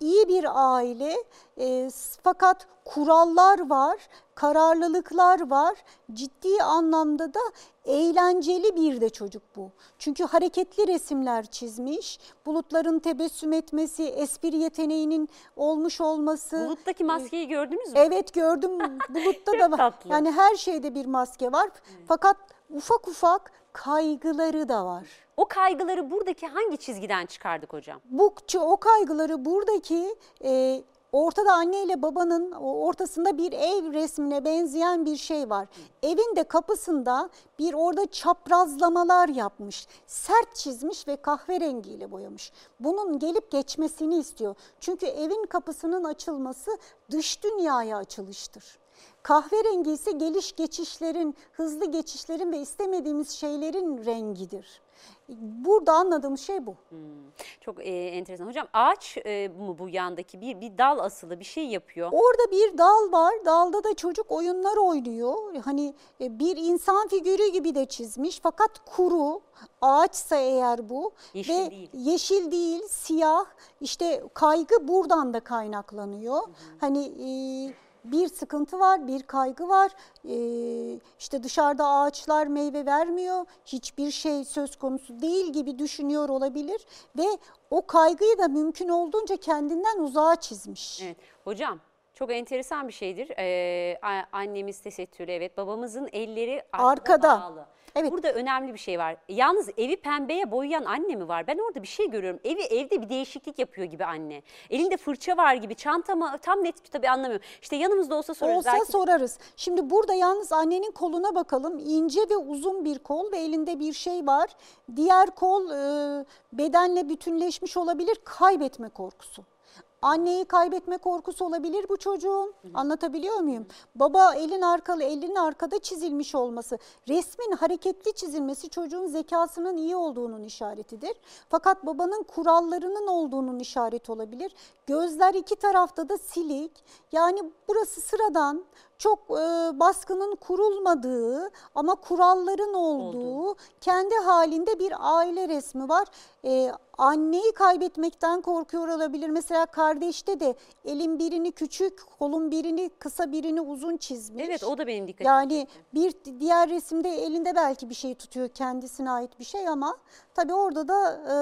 iyi bir aile e, fakat kurallar var, kararlılıklar var. Ciddi anlamda da eğlenceli bir de çocuk bu. Çünkü hareketli resimler çizmiş. Bulutların tebessüm etmesi, espri yeteneğinin olmuş olması. Buluttaki maskeyi gördünüz mü? Evet gördüm bulutta <laughs> da var. tatlı. Yani her şeyde bir maske var. Fakat ufak ufak kaygıları da var. O kaygıları buradaki hangi çizgiden çıkardık hocam? Bu o kaygıları buradaki e, ortada anne ile babanın ortasında bir ev resmine benzeyen bir şey var. Evin de kapısında bir orada çaprazlamalar yapmış. Sert çizmiş ve kahverengiyle boyamış. Bunun gelip geçmesini istiyor. Çünkü evin kapısının açılması dış dünyaya açılıştır. Kahverengi ise geliş geçişlerin, hızlı geçişlerin ve istemediğimiz şeylerin rengidir. Burada anladığımız şey bu. Çok e, enteresan. Hocam ağaç e, mu bu yandaki bir, bir dal asılı bir şey yapıyor. Orada bir dal var. Dalda da çocuk oyunlar oynuyor. Hani e, bir insan figürü gibi de çizmiş fakat kuru. Ağaçsa eğer bu Yeşil ve değil. yeşil değil, siyah. İşte kaygı buradan da kaynaklanıyor. Hani e, bir sıkıntı var, bir kaygı var. E, işte dışarıda ağaçlar meyve vermiyor. Hiçbir şey söz konusu değil gibi düşünüyor olabilir ve o kaygıyı da mümkün olduğunca kendinden uzağa çizmiş. Evet. Hocam çok enteresan bir şeydir. Ee, a- annemiz tesettürlü evet. Babamızın elleri arkada, Arkada. bağlı. Evet. Burada önemli bir şey var. Yalnız evi pembeye boyayan anne mi var? Ben orada bir şey görüyorum. Evi evde bir değişiklik yapıyor gibi anne. Elinde fırça var gibi. Çantama tam net tabii anlamıyorum. İşte yanımızda olsa sorarız. Olsa Belki- sorarız. Şimdi burada yalnız annenin koluna bakalım. İnce ve uzun bir kol ve elinde bir şey var. Diğer kol e, bedenle bütünleşmiş olabilir. Kaybetme korkusu. Anneyi kaybetme korkusu olabilir bu çocuğun. Anlatabiliyor muyum? Baba elin arkalı, elin arkada çizilmiş olması, resmin hareketli çizilmesi çocuğun zekasının iyi olduğunun işaretidir. Fakat babanın kurallarının olduğunun işareti olabilir. Gözler iki tarafta da silik. Yani burası sıradan, çok e, baskının kurulmadığı ama kuralların olduğu, kendi halinde bir aile resmi var. E, anneyi kaybetmekten korkuyor olabilir. Mesela kardeşte de elin birini küçük, kolun birini kısa, birini uzun çizmiş. Evet o da benim dikkatimi Yani çekti. bir diğer resimde elinde belki bir şey tutuyor kendisine ait bir şey ama tabii orada da e,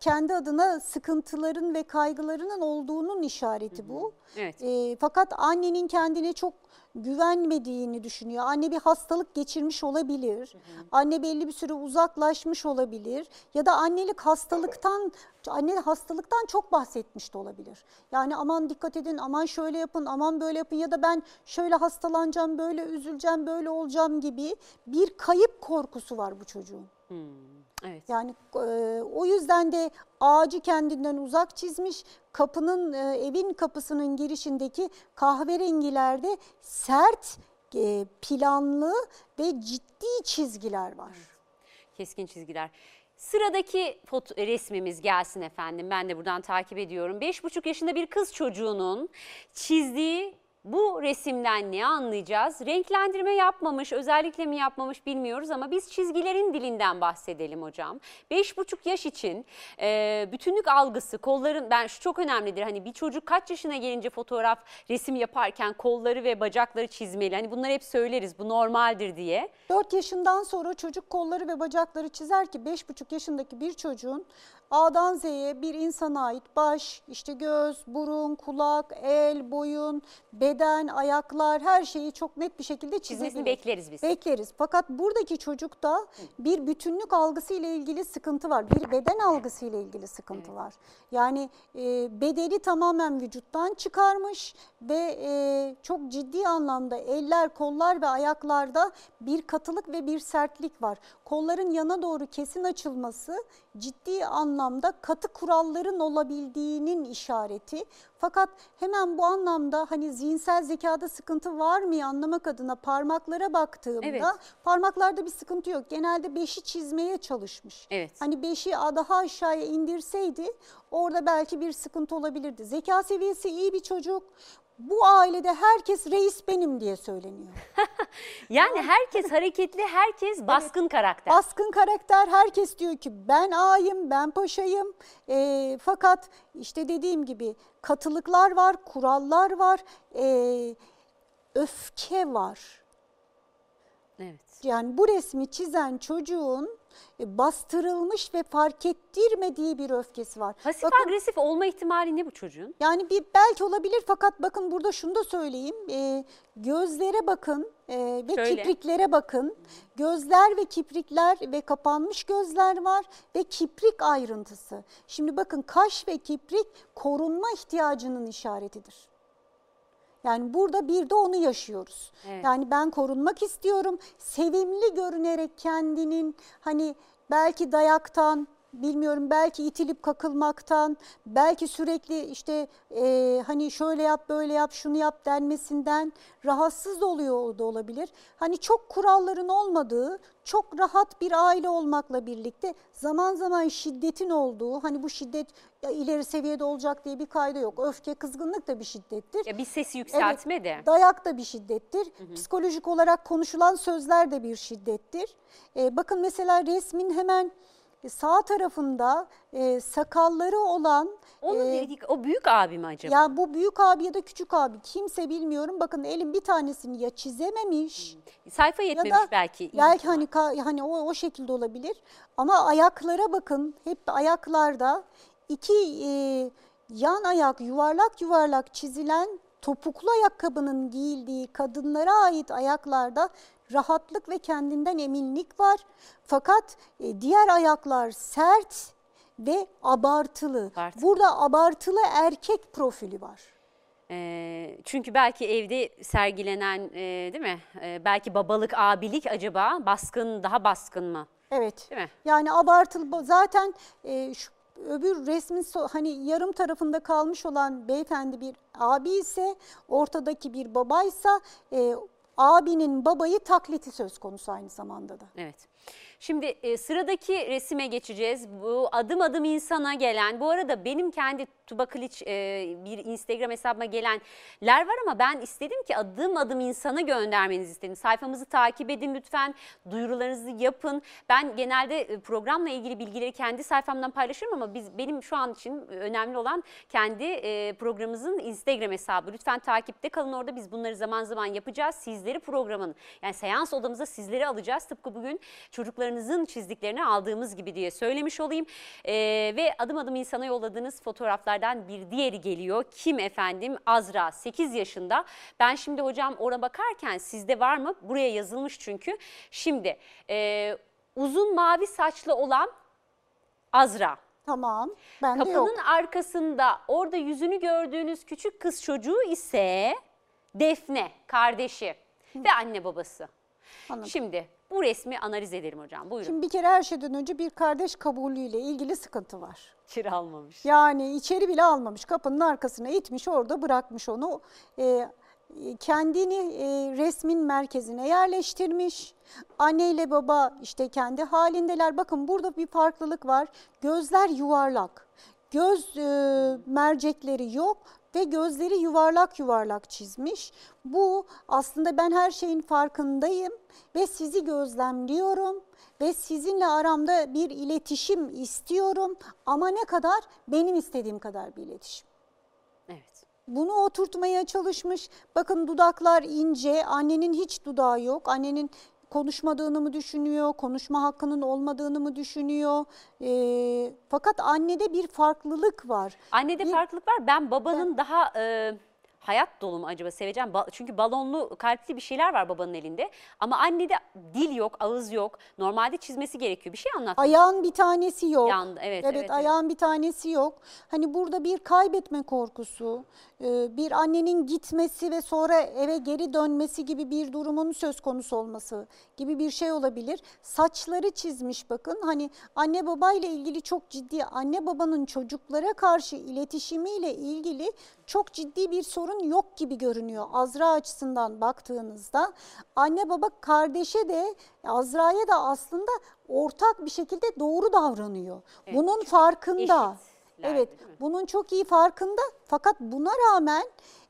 kendi adına sıkıntıların ve kaygılarının olduğunun işareti bu. Evet. E, fakat annenin kendine çok güvenmediğini düşünüyor. Anne bir hastalık geçirmiş olabilir. Anne belli bir süre uzaklaşmış olabilir. Ya da annelik hastalıktan, anne hastalıktan çok bahsetmiş de olabilir. Yani aman dikkat edin, aman şöyle yapın, aman böyle yapın ya da ben şöyle hastalanacağım, böyle üzüleceğim, böyle olacağım gibi bir kayıp korkusu var bu çocuğun. Hmm, Evet. Yani e, o yüzden de ağacı kendinden uzak çizmiş. Kapının e, evin kapısının girişindeki kahverengilerde sert, e, planlı ve ciddi çizgiler var. Keskin çizgiler. Sıradaki foto resmimiz gelsin efendim. Ben de buradan takip ediyorum. 5,5 yaşında bir kız çocuğunun çizdiği bu resimden ne anlayacağız? Renklendirme yapmamış, özellikle mi yapmamış bilmiyoruz ama biz çizgilerin dilinden bahsedelim hocam. 5,5 yaş için e, bütünlük algısı, kolların, ben şu çok önemlidir. Hani bir çocuk kaç yaşına gelince fotoğraf, resim yaparken kolları ve bacakları çizmeli. Hani bunları hep söyleriz, bu normaldir diye. 4 yaşından sonra çocuk kolları ve bacakları çizer ki 5,5 yaşındaki bir çocuğun A'dan Z'ye bir insana ait baş, işte göz, burun, kulak, el, boyun, beden, ayaklar her şeyi çok net bir şekilde Çizmesini çizebilir. bekleriz biz. Bekleriz. Fakat buradaki çocukta bir bütünlük algısı ile ilgili sıkıntı var. Bir beden algısı ile ilgili sıkıntı var. Yani e, bedeni tamamen vücuttan çıkarmış ve e, çok ciddi anlamda eller, kollar ve ayaklarda bir katılık ve bir sertlik var. Kolların yana doğru kesin açılması ciddi anlamda katı kuralların olabildiğinin işareti. Fakat hemen bu anlamda hani zihinsel zekada sıkıntı var mı anlamak adına parmaklara baktığımda Evet. parmaklarda bir sıkıntı yok. Genelde beşi çizmeye çalışmış. Evet. Hani beşi daha aşağıya indirseydi orada belki bir sıkıntı olabilirdi. Zeka seviyesi iyi bir çocuk. Bu ailede herkes reis benim diye söyleniyor. <laughs> Yani herkes hareketli, herkes baskın karakter. Baskın karakter herkes diyor ki ben ağayım, ben paşayım. Ee, fakat işte dediğim gibi katılıklar var, kurallar var, ee, öfke var. Evet. Yani bu resmi çizen çocuğun e, bastırılmış ve fark ettirmediği bir öfkesi var. Pasif Bakın, agresif olma ihtimali ne bu çocuğun? yani bir belki olabilir fakat bakın burada şunu da söyleyeyim. Ee, gözlere bakın e, ve Şöyle. kipriklere bakın. Gözler ve kiprikler ve kapanmış gözler var ve kiprik ayrıntısı. Şimdi bakın kaş ve kiprik korunma ihtiyacının işaretidir. Yani burada bir de onu yaşıyoruz. Evet. Yani ben korunmak istiyorum. Sevimli görünerek kendinin hani belki dayaktan, bilmiyorum belki itilip kakılmaktan, belki sürekli işte e, hani şöyle yap böyle yap şunu yap denmesinden rahatsız oluyor da olabilir. Hani çok kuralların olmadığı, çok rahat bir aile olmakla birlikte zaman zaman şiddetin olduğu, hani bu şiddet ya ileri seviyede olacak diye bir kayda yok. Öfke, kızgınlık da bir şiddettir. Ya bir sesi yükseltme de. Dayak da bir şiddettir. Psikolojik olarak konuşulan sözler de bir şiddettir. Ee, bakın mesela resmin hemen sağ tarafında e, sakalları olan Onun e, dedik, o büyük abi mi acaba? ya bu büyük abi ya da küçük abi kimse bilmiyorum. Bakın elim bir tanesini ya çizememiş Sayfa ya yetmemiş da belki. belki hani ka- hani o o şekilde olabilir. Ama ayaklara bakın. Hep ayaklarda iki e, yan ayak yuvarlak yuvarlak çizilen topuklu ayakkabının giyildiği kadınlara ait ayaklarda rahatlık ve kendinden eminlik var. Fakat e, diğer ayaklar sert ve abartılı. Abartılı. Burada abartılı erkek profili var. Ee, çünkü belki evde sergilenen e, değil mi? Ee, belki babalık, abilik acaba baskın, daha baskın mı? Evet. Değil mi? Yani abartılı zaten e, şu öbür resmin so- hani yarım tarafında kalmış olan beyefendi bir abi ise ortadaki bir babaysa e, abinin babayı taklidi söz konusu aynı zamanda da. Evet. Şimdi e, sıradaki resime geçeceğiz. Bu adım adım insana gelen, bu arada benim kendi Tuba Kılıç e, bir Instagram hesabıma gelenler var ama ben istedim ki adım adım insana göndermenizi istedim. Sayfamızı takip edin lütfen, duyurularınızı yapın. Ben genelde e, programla ilgili bilgileri kendi sayfamdan paylaşıyorum ama biz benim şu an için önemli olan kendi e, programımızın Instagram hesabı. Lütfen takipte kalın orada biz bunları zaman zaman yapacağız. Sizleri programın yani seans odamıza sizleri alacağız. Tıpkı bugün çocuklarınızın çizdiklerini aldığımız gibi diye söylemiş olayım. E, ve adım adım insana yolladığınız fotoğraflardan bir diğeri geliyor. Kim efendim? Azra 8 yaşında. Ben şimdi hocam ona bakarken sizde var mı? Buraya yazılmış çünkü. Şimdi e, uzun mavi saçlı olan Azra. Tamam. Ben de yok. Kapının arkasında orada yüzünü gördüğünüz küçük kız çocuğu ise Defne kardeşi ve anne babası. Anladım. Şimdi bu resmi analiz edelim hocam. Buyurun. Şimdi bir kere her şeyden önce bir kardeş kabulüyle ilgili sıkıntı var. Kira almamış. Yani içeri bile almamış. Kapının arkasına itmiş orada bırakmış onu. Ee, kendini e, resmin merkezine yerleştirmiş. Anne ile baba işte kendi halindeler. Bakın burada bir farklılık var. Gözler yuvarlak. Göz e, mercekleri yok ve gözleri yuvarlak yuvarlak çizmiş. Bu aslında ben her şeyin farkındayım ve sizi gözlemliyorum ve sizinle aramda bir iletişim istiyorum ama ne kadar benim istediğim kadar bir iletişim. Evet. Bunu oturtmaya çalışmış. Bakın dudaklar ince, annenin hiç dudağı yok. Annenin konuşmadığını mı düşünüyor, konuşma hakkının olmadığını mı düşünüyor? Ee, fakat annede bir farklılık var. Annede Bir- farklılık var. Ben babanın daha e, hayat dolu mu acaba seveceğim? Ba- çünkü balonlu kalpli bir şeyler var babanın elinde. Ama annede dil yok, ağız yok. Normalde çizmesi gerekiyor. Bir şey anlat. Ayağın bir tanesi yok. Yandı, evet, evet, evet. ayağın bir tanesi yok. Hani burada bir kaybetme korkusu, e, bir annenin gitmesi ve sonra eve geri dönmesi gibi bir durumun söz konusu olması gibi bir şey olabilir. Saçları çizmiş bakın. Hani anne babayla ilgili çok ciddi, anne babanın çocuklara karşı iletişimiyle ilgili çok ciddi bir sorun yok gibi görünüyor. Azra açısından baktığınızda anne baba kardeşe de Azra'ya da aslında ortak bir şekilde doğru davranıyor. Bunun farkında. eşitler, Evet, bunun çok iyi farkında. Fakat buna rağmen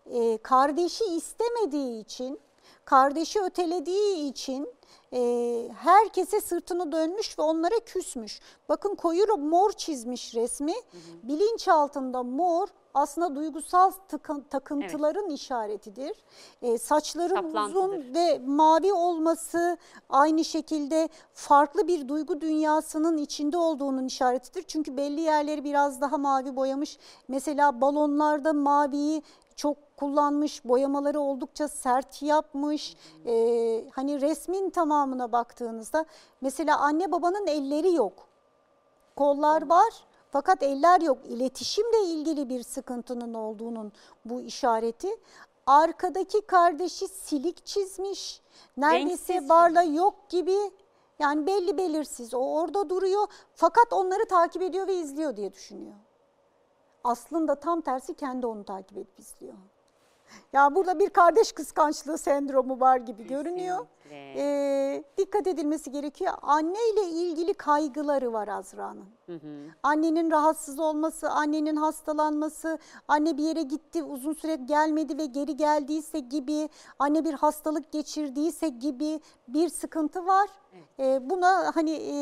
e, kardeşi istemediği için, kardeşi ötelediği için e, herkese sırtını dönmüş ve onlara küsmüş. Bakın koyu mor çizmiş resmi. Bilinç altında mor aslında duygusal tıkın- takıntıların işaretidir. E, saçları Saplantıdır. uzun ve mavi olması aynı şekilde farklı bir duygu dünyasının içinde olduğunun işaretidir. Çünkü belli yerleri biraz daha mavi boyamış. Mesela balonlarda maviyi çok kullanmış, boyamaları oldukça sert yapmış. Ee, hani resmin tamamına baktığınızda mesela anne babanın elleri yok. Kollar var fakat eller yok. İletişimle ilgili bir sıkıntının olduğunun bu işareti. Arkadaki kardeşi silik çizmiş. Neredeyse Renksiz varla yok gibi. Yani belli belirsiz. O orada duruyor fakat onları takip ediyor ve izliyor diye düşünüyor. Aslında tam tersi kendi onu takip edip izliyor. Ya burada bir kardeş kıskançlığı sendromu var gibi görünüyor. Kesinlikle. Ee, dikkat edilmesi gerekiyor. Anne ile ilgili kaygıları var Azra'nın. Annenin rahatsız olması, annenin hastalanması, anne bir yere gitti uzun süre gelmedi ve geri geldiyse gibi, anne bir hastalık geçirdiyse gibi bir sıkıntı var. Ee, buna hani e,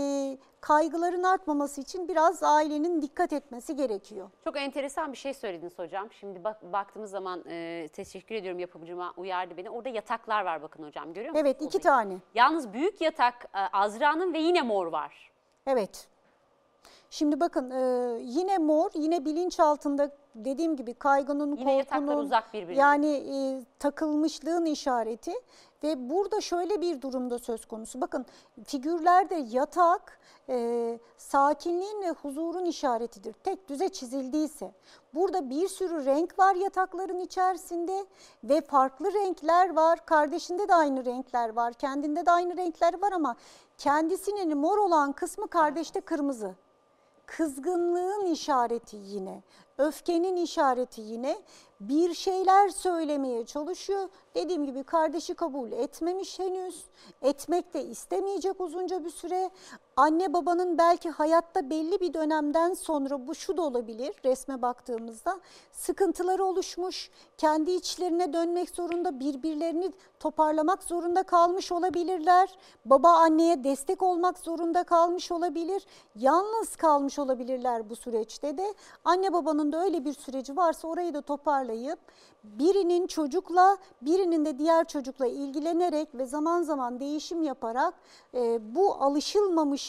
kaygıların artmaması için biraz ailenin dikkat etmesi gerekiyor. Çok enteresan bir şey söylediniz hocam. Şimdi bak, baktığımız zaman e, teşekkür ediyorum yapımcıma uyardı beni. Orada yataklar var bakın hocam görüyor musunuz? Evet iki Olayı? tane. Yalnız büyük yatak e, Azra'nın ve yine mor var. Evet. Şimdi bakın e, yine mor, yine bilinç altında dediğim gibi kaygının, Yine korkunun, uzak birbirine. yani e, takılmışlığın işareti ve burada şöyle bir durumda söz konusu. Bakın figürlerde yatak e, sakinliğin ve huzurun işaretidir. Tek düze çizildiyse. Burada bir sürü renk var yatakların içerisinde ve farklı renkler var. Kardeşinde de aynı renkler var, kendinde de aynı renkler var ama kendisinin mor olan kısmı kardeşte kırmızı kızgınlığın işareti yine, öfkenin işareti yine bir şeyler söylemeye çalışıyor. Dediğim gibi kardeşi kabul etmemiş henüz, etmek de istemeyecek uzunca bir süre. Anne babanın belki hayatta belli bir dönemden sonra bu şu da olabilir resme baktığımızda sıkıntıları oluşmuş, kendi içlerine dönmek zorunda, birbirlerini toparlamak zorunda kalmış olabilirler. Baba anneye destek olmak zorunda kalmış olabilir. Yalnız kalmış olabilirler bu süreçte de. Anne babanın da öyle bir süreci varsa orayı da toparlayıp birinin çocukla birinin de diğer çocukla ilgilenerek ve zaman zaman değişim yaparak e, bu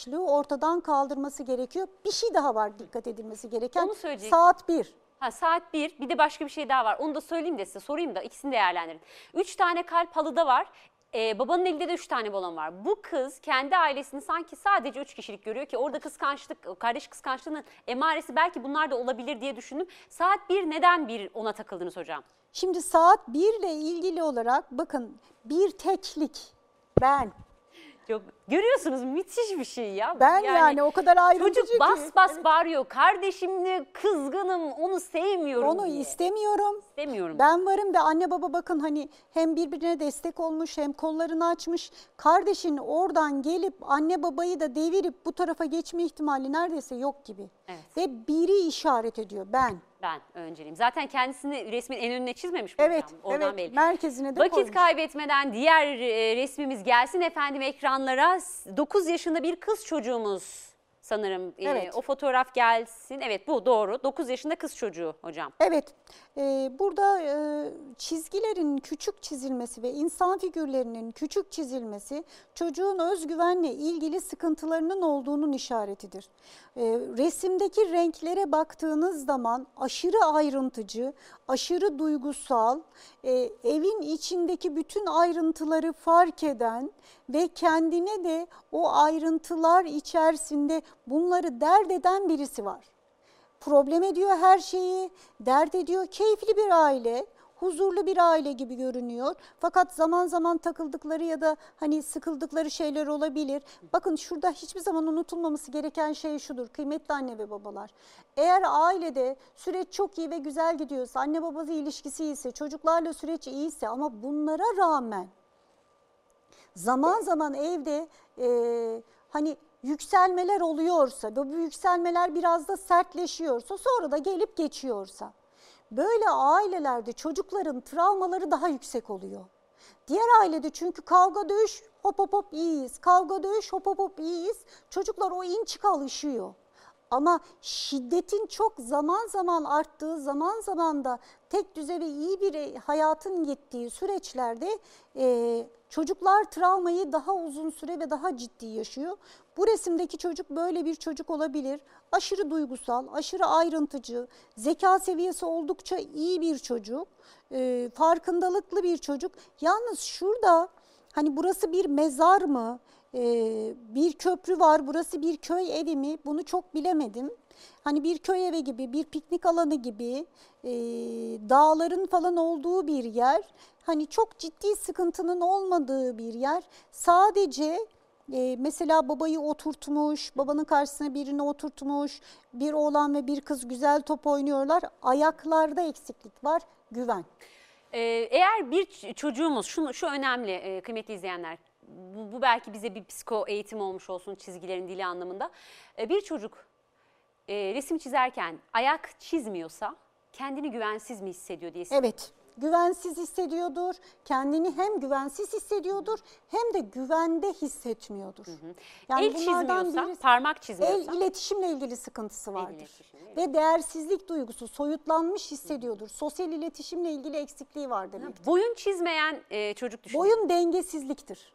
alışılmamışlığı ortadan kaldırması gerekiyor. Bir şey daha var dikkat edilmesi gereken. Onu söyleyecektim. Saat 1. Ha, saat 1 bir de başka bir şey daha var. Onu da söyleyeyim de size sorayım da ikisini değerlendirin. 3 tane kalp halıda var. Ee, babanın elinde de 3 tane balon var. Bu kız kendi ailesini sanki sadece 3 kişilik görüyor ki orada kıskançlık, kardeş kıskançlığının emaresi belki bunlar da olabilir diye düşündüm. Saat 1 neden bir ona takıldınız hocam? Şimdi saat 1 ile ilgili olarak bakın bir teklik ben. Çok, görüyorsunuz müthiş bir şey ya. Ben yani, o kadar ayrımcı Çocuk ki. bas bas bağırıyor. Kardeşimle kızgınım onu sevmiyorum Onu diye. istemiyorum. istemiyorum. Ben varım ve anne baba bakın hani hem birbirine destek olmuş hem kollarını açmış. Kardeşin oradan gelip anne babayı da devirip bu tarafa geçme ihtimali neredeyse yok gibi. Evet. Ve biri işaret ediyor ben. Ben önceliğim. Zaten kendisini resmin en önüne çizmemiş mi Evet, hocam? Oradan evet belli. merkezine de Vakit koymuş. kaybetmeden diğer e, resmimiz gelsin efendim ekranlara. 9 yaşında bir kız çocuğumuz sanırım. E, Evet. o fotoğraf gelsin. Evet bu doğru. 9 yaşında kız çocuğu hocam. Evet, e, burada e, çizgilerin küçük çizilmesi ve insan figürlerinin küçük çizilmesi çocuğun özgüvenle ilgili sıkıntılarının olduğunun işaretidir. E, resimdeki renklere baktığınız zaman aşırı ayrıntıcı, aşırı duygusal, e, evin içindeki bütün ayrıntıları fark eden ve kendine de o ayrıntılar içerisinde bunları dert eden birisi var problem ediyor her şeyi, dert ediyor. Keyifli bir aile, huzurlu bir aile gibi görünüyor. Fakat zaman zaman takıldıkları ya da hani sıkıldıkları şeyler olabilir. Bakın şurada hiçbir zaman unutulmaması gereken şey şudur kıymetli anne ve babalar. Eğer ailede süreç çok iyi ve güzel gidiyorsa, anne babası ilişkisi iyiyse, çocuklarla süreç iyiyse ama bunlara rağmen zaman zaman evde e, hani yükselmeler oluyorsa bu yükselmeler biraz da sertleşiyorsa sonra da gelip geçiyorsa Böyle ailelerde çocukların travmaları daha yüksek oluyor. Diğer ailede çünkü kavga dövüş hop hop hop iyiyiz. Kavga dövüş hop hop hop iyiyiz. Çocuklar o inçika alışıyor. Ama şiddetin çok zaman zaman arttığı, zaman zaman da tek düze ve iyi bir hayatın gittiği süreçlerde e, çocuklar travmayı daha uzun süre ve daha ciddi yaşıyor. Bu resimdeki çocuk böyle bir çocuk olabilir. Aşırı duygusal, aşırı ayrıntıcı, zeka seviyesi oldukça iyi bir çocuk, e, farkındalıklı bir çocuk. Yalnız şurada hani burası bir mezar mı? Ee, bir köprü var, burası bir köy evi mi? Bunu çok bilemedim. Hani bir köy evi gibi, bir piknik alanı gibi, e, dağların falan olduğu bir yer. Hani çok ciddi sıkıntının olmadığı bir yer. Sadece e, mesela babayı oturtmuş, babanın karşısına birini oturtmuş, bir oğlan ve bir kız güzel top oynuyorlar. Ayaklarda eksiklik var, güven. Ee, eğer bir çocuğumuz, şunu, şu önemli e, kıymetli izleyenler, bu, bu belki bize bir psiko eğitim olmuş olsun çizgilerin dili anlamında. Ee, bir çocuk e, resim çizerken ayak çizmiyorsa kendini güvensiz mi hissediyor diye Evet, güvensiz hissediyordur. Kendini hem güvensiz hissediyordur hem de güvende hissetmiyordur. Yani El çizmiyorsa, birisi- parmak çizmiyorsa. El iletişimle ilgili sıkıntısı vardır. Ve değersizlik duygusu, soyutlanmış hissediyordur. Sosyal iletişimle ilgili eksikliği var demek. Boyun çizmeyen e, çocuk düşün. Boyun dengesizliktir.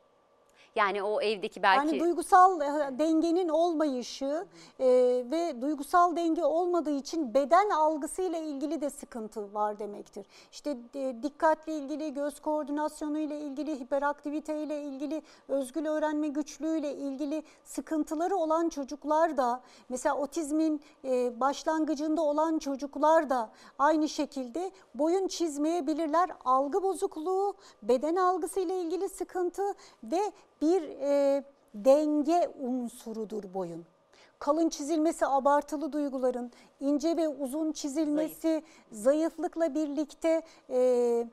Yani o evdeki belki Yani duygusal e, dengenin olmayışı e, ve duygusal denge olmadığı için beden algısıyla ilgili de sıkıntı var demektir. İşte e, dikkatle ilgili, göz koordinasyonu ile ilgili, hiperaktivite ile ilgili, özgül öğrenme güçlüğüyle ilgili sıkıntıları olan çocuklar da mesela otizmin e, başlangıcında olan çocuklar da aynı şekilde boyun çizmeyebilirler. Algı bozukluğu, beden algısıyla ilgili sıkıntı ve bir e, denge unsurudur boyun. Kalın çizilmesi abartılı duyguların, ince ve uzun çizilmesi zayıflıkla birlikte e,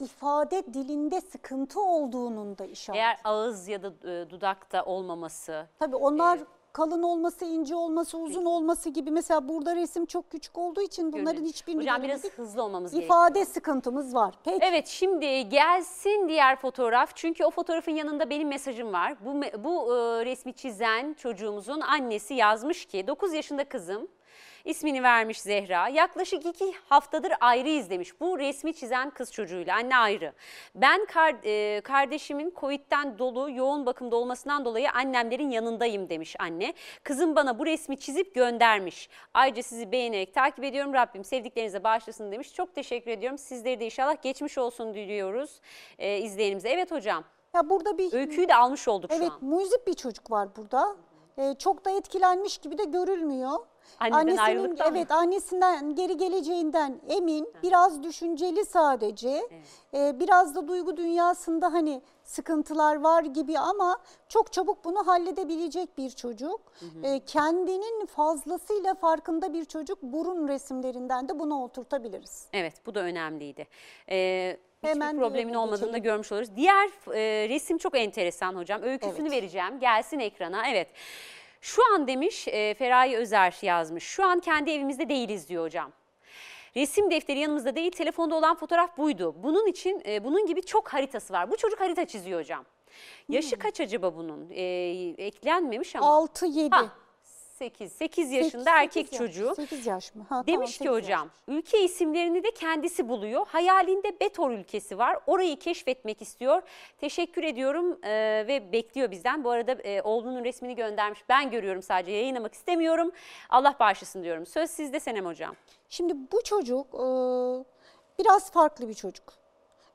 ifade dilinde sıkıntı olduğunun da işareti. eğer ağız ya da e, dudakta olmaması, Tabii onlar kalın olması, ince olması, uzun olması gibi mesela burada resim çok küçük olduğu için bunların görünüyor. hiçbirini Hocam biraz göremedik. hızlı olmamız gerekiyor. ifade sıkıntımız var. Peki. Evet şimdi gelsin diğer fotoğraf. Çünkü o fotoğrafın yanında benim mesajım var. Bu, me- bu e, resmi çizen çocuğumuzun annesi yazmış ki 9 yaşında kızım ismini vermiş Zehra. Yaklaşık iki haftadır ayrıyız demiş. Bu resmi çizen kız çocuğuyla anne ayrı. Ben kar- e, kardeşimin Covid'den dolu yoğun bakımda olmasından dolayı annemlerin yanındayım demiş anne. Kızım bana bu resmi çizip göndermiş. Ayrıca sizi beğenerek takip ediyorum. Rabbim sevdiklerinize bağışlasın demiş. Çok teşekkür ediyorum. Sizleri de inşallah geçmiş olsun diliyoruz e, izleyenimize. Evet hocam Ya burada bir öyküyü de almış olduk Evet, şu an. muzip bir çocuk var burada. Ee, çok da etkilenmiş gibi de görülmüyor. Anneden ayrılıktan mı? evet annesinden geri geleceğinden emin, biraz düşünceli sadece. Ee, biraz da duygu dünyasında hani sıkıntılar var gibi ama çok çabuk bunu halledebilecek bir çocuk. Ee, kendinin fazlasıyla farkında bir çocuk. Burun resimlerinden de bunu oturtabiliriz. Evet bu da önemliydi. Ee, hiçbir Hemen problemin olmadığını da görmüş oluruz. Diğer e, resim çok enteresan hocam. Öyküsünü Evet. vereceğim. Gelsin ekrana. Evet. Şu an demiş e, Feraye Özer yazmış. Şu an kendi evimizde değiliz diyor hocam. Resim defteri yanımızda değil, telefonda olan fotoğraf buydu. Bunun için e, bunun gibi çok haritası var. Bu çocuk harita çiziyor hocam. Yaşı Hmm. kaç acaba bunun? E, eklenmemiş ama. 6-7. Ha, 8. 8 yaşında erkek çocuğu. 8 yaş mı? Ha, Demiş tamam, ki sekiz hocam, yaş. ülke isimlerini de kendisi buluyor. Hayalinde Betor ülkesi var. Orayı keşfetmek istiyor. Teşekkür ediyorum e, ve bekliyor bizden. Bu arada e, oğlunun resmini göndermiş. Ben görüyorum sadece yayınlamak istemiyorum. Allah bağışlasın diyorum. Söz sizde Senem hocam. Şimdi bu çocuk e, biraz farklı bir çocuk.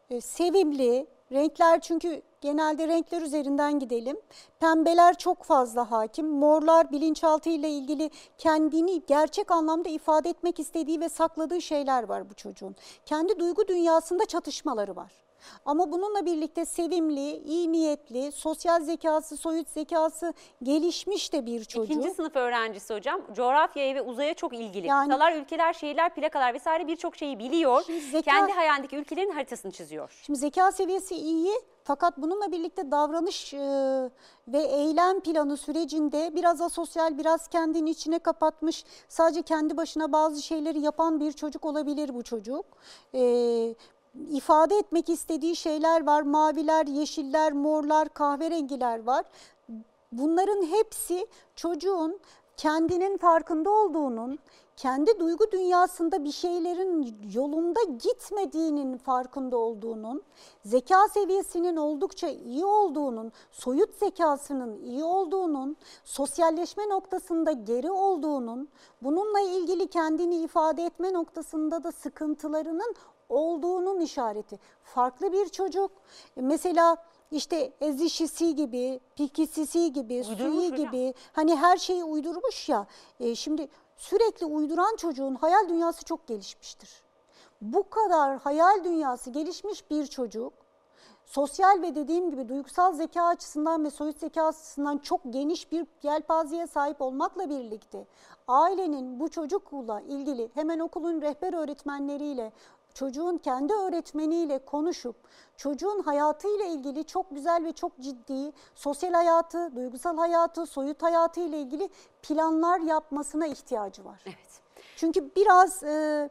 E, sevimli, renkler çünkü genelde renkler üzerinden gidelim. Pembeler çok fazla hakim. Morlar bilinçaltı ile ilgili kendini gerçek anlamda ifade etmek istediği ve sakladığı şeyler var bu çocuğun. Kendi duygu dünyasında çatışmaları var. Ama bununla birlikte sevimli, iyi niyetli, sosyal zekası, soyut zekası gelişmiş de bir çocuk. İkinci sınıf öğrencisi hocam coğrafyaya ve uzaya çok ilgili. Yani- Kıtalar, ülkeler, şehirler, plakalar vesaire birçok şeyi biliyor. Zeka- Kendi hayalindeki ülkelerin haritasını çiziyor. Şimdi zeka seviyesi iyi fakat bununla birlikte davranış e, ve eylem planı sürecinde biraz asosyal, biraz kendini içine kapatmış, sadece kendi başına bazı şeyleri yapan bir çocuk olabilir bu çocuk. E, ifade etmek istediği şeyler var, maviler, yeşiller, morlar, kahverengiler var. Bunların hepsi çocuğun kendinin farkında olduğunun, kendi duygu dünyasında bir şeylerin yolunda gitmediğinin farkında olduğunun, zeka seviyesinin oldukça iyi olduğunun, soyut zekasının iyi olduğunun, sosyalleşme noktasında geri olduğunun, bununla ilgili kendini ifade etme noktasında da sıkıntılarının olduğunun işareti. Farklı bir çocuk. Mesela işte ezişisi gibi, pikisisi gibi, Uydurmuş suyi hocam. gibi hani her şeyi uydurmuş ya. E, şimdi sürekli uyduran çocuğun hayal dünyası çok gelişmiştir. Bu kadar hayal dünyası gelişmiş bir çocuk sosyal ve dediğim gibi duygusal zeka açısından ve soyut zeka açısından çok geniş bir yelpazeye sahip olmakla birlikte ailenin bu çocukla ilgili hemen okulun rehber öğretmenleriyle çocuğun kendi öğretmeniyle konuşup çocuğun hayatıyla ilgili çok güzel ve çok ciddi sosyal hayatı, duygusal hayatı, soyut hayatı ile ilgili planlar yapmasına ihtiyacı var. Evet. Çünkü biraz e,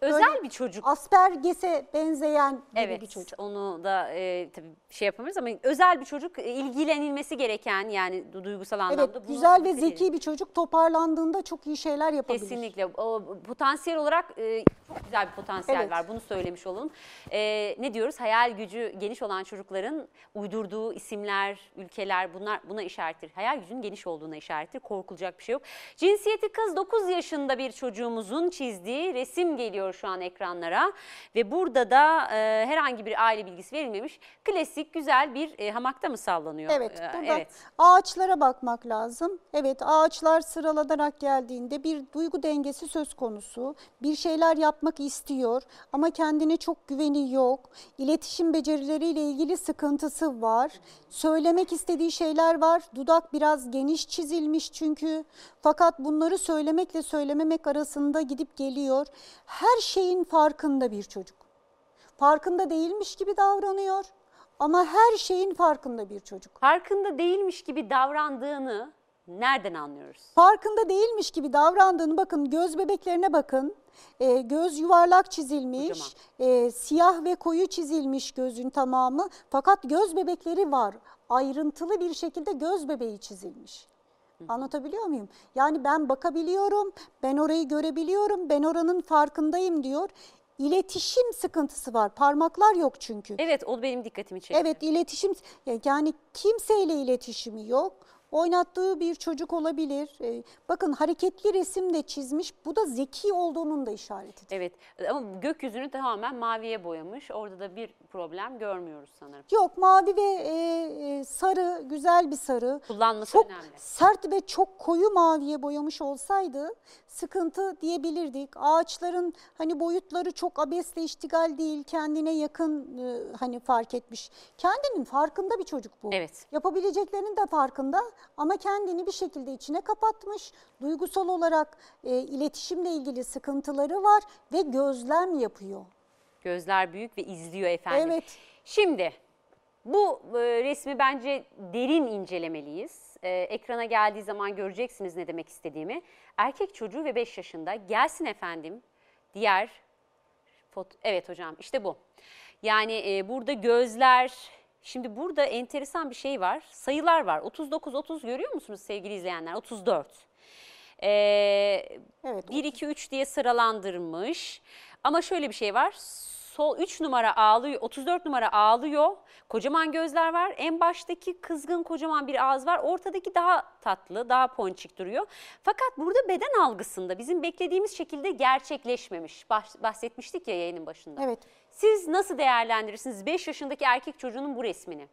Özel bir çocuk. Asperges'e benzeyen gibi Evet, bir çocuk. onu da e, tabii şey yapamayız ama özel bir çocuk e, ilgilenilmesi gereken yani du- duygusal anlamda. Evet, güzel ve zeki bir çocuk toparlandığında çok iyi şeyler yapabilir. Kesinlikle. O potansiyel olarak e, çok güzel bir potansiyel Evet. var. Bunu söylemiş olalım. E, ne diyoruz? Hayal gücü geniş olan çocukların uydurduğu isimler, ülkeler bunlar buna işarettir. Hayal gücünün geniş olduğuna işarettir. Korkulacak bir şey yok. Cinsiyeti kız 9 yaşında bir çocuğumuzun çizdiği resim geliyor şu an ekranlara ve burada da e, herhangi bir aile bilgisi verilmemiş. Klasik güzel bir e, hamakta mı sallanıyor? Evet, E, burada evet. ağaçlara bakmak lazım. Evet, ağaçlar sıralanarak geldiğinde bir duygu dengesi söz konusu. Bir şeyler yapmak istiyor ama kendine çok güveni yok. İletişim becerileriyle ilgili sıkıntısı var. Söylemek istediği şeyler var. Dudak biraz geniş çizilmiş çünkü. Fakat bunları söylemekle söylememek arasında gidip geliyor. Her şeyin farkında bir çocuk. Farkında değilmiş gibi davranıyor ama her şeyin farkında bir çocuk. Farkında değilmiş gibi davrandığını nereden anlıyoruz? Farkında değilmiş gibi davrandığını bakın göz bebeklerine bakın. Ee, göz yuvarlak çizilmiş, e, siyah ve koyu çizilmiş gözün tamamı. Fakat göz bebekleri var. Ayrıntılı bir şekilde göz bebeği çizilmiş. Anlatabiliyor muyum? Yani ben bakabiliyorum, ben orayı görebiliyorum, ben oranın farkındayım diyor. İletişim sıkıntısı var. Parmaklar yok çünkü. Evet o benim dikkatimi çekti. Evet iletişim yani kimseyle iletişimi yok. Oynattığı bir çocuk olabilir. Ee, bakın hareketli resim de çizmiş. Bu da zeki olduğunun da işaretidir. Evet ama gökyüzünü tamamen maviye boyamış. Orada da bir problem görmüyoruz sanırım. Yok mavi ve e, e, sarı güzel bir sarı. Kullanması çok önemli. sert ve çok koyu maviye boyamış olsaydı sıkıntı diyebilirdik. Ağaçların hani boyutları çok abesle iştigal değil, kendine yakın e, hani fark etmiş. Kendinin farkında bir çocuk bu. Evet. Yapabileceklerinin de farkında ama kendini bir şekilde içine kapatmış. Duygusal olarak e, iletişimle ilgili sıkıntıları var ve gözlem yapıyor. Gözler büyük ve izliyor efendim. Evet. Şimdi bu e, resmi bence derin incelemeliyiz. E, ekrana geldiği zaman göreceksiniz ne demek istediğimi. Erkek çocuğu ve 5 yaşında gelsin efendim diğer evet hocam işte bu. Yani e, burada gözler şimdi burada enteresan bir şey var. Sayılar var. 39 30 görüyor musunuz sevgili izleyenler? 34. E, Evet. 1 2 3 diye sıralandırmış. Ama şöyle bir şey var. Sol 3 numara ağlıyor, 34 numara ağlıyor. Kocaman gözler var. En baştaki kızgın kocaman bir ağız var. Ortadaki daha tatlı, daha ponçik duruyor. Fakat burada beden algısında bizim beklediğimiz şekilde gerçekleşmemiş. Bahsetmiştik ya yayının başında. Evet. Siz nasıl değerlendirirsiniz 5 yaşındaki erkek çocuğunun bu resmini?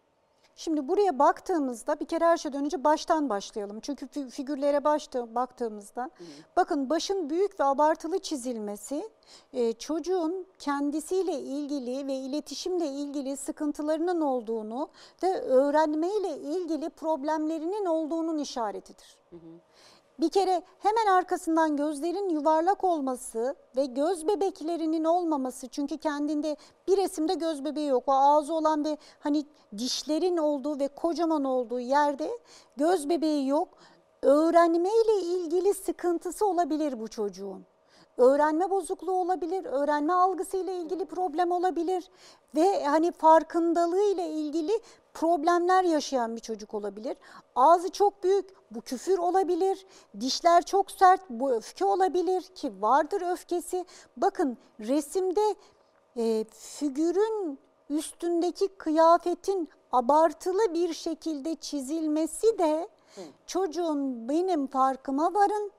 Şimdi buraya baktığımızda bir kere her şeyden önce baştan başlayalım. Çünkü figürlere başta baktığımızda bakın başın büyük ve abartılı çizilmesi e, çocuğun kendisiyle ilgili ve iletişimle ilgili sıkıntılarının olduğunu ve öğrenmeyle ilgili problemlerinin olduğunun işaretidir. Bir kere hemen arkasından gözlerin yuvarlak olması ve göz bebeklerinin olmaması çünkü kendinde bir resimde göz bebeği yok. O ağzı olan ve hani dişlerin olduğu ve kocaman olduğu yerde göz bebeği yok. Öğrenmeyle ilgili sıkıntısı olabilir bu çocuğun. Öğrenme bozukluğu olabilir, öğrenme algısıyla ilgili problem olabilir ve hani farkındalığı ile ilgili problemler yaşayan bir çocuk olabilir. Ağzı çok büyük, bu küfür olabilir. Dişler çok sert, bu öfke olabilir ki vardır öfkesi. Bakın resimde e, figürün üstündeki kıyafetin abartılı bir şekilde çizilmesi de çocuğun benim farkıma varın,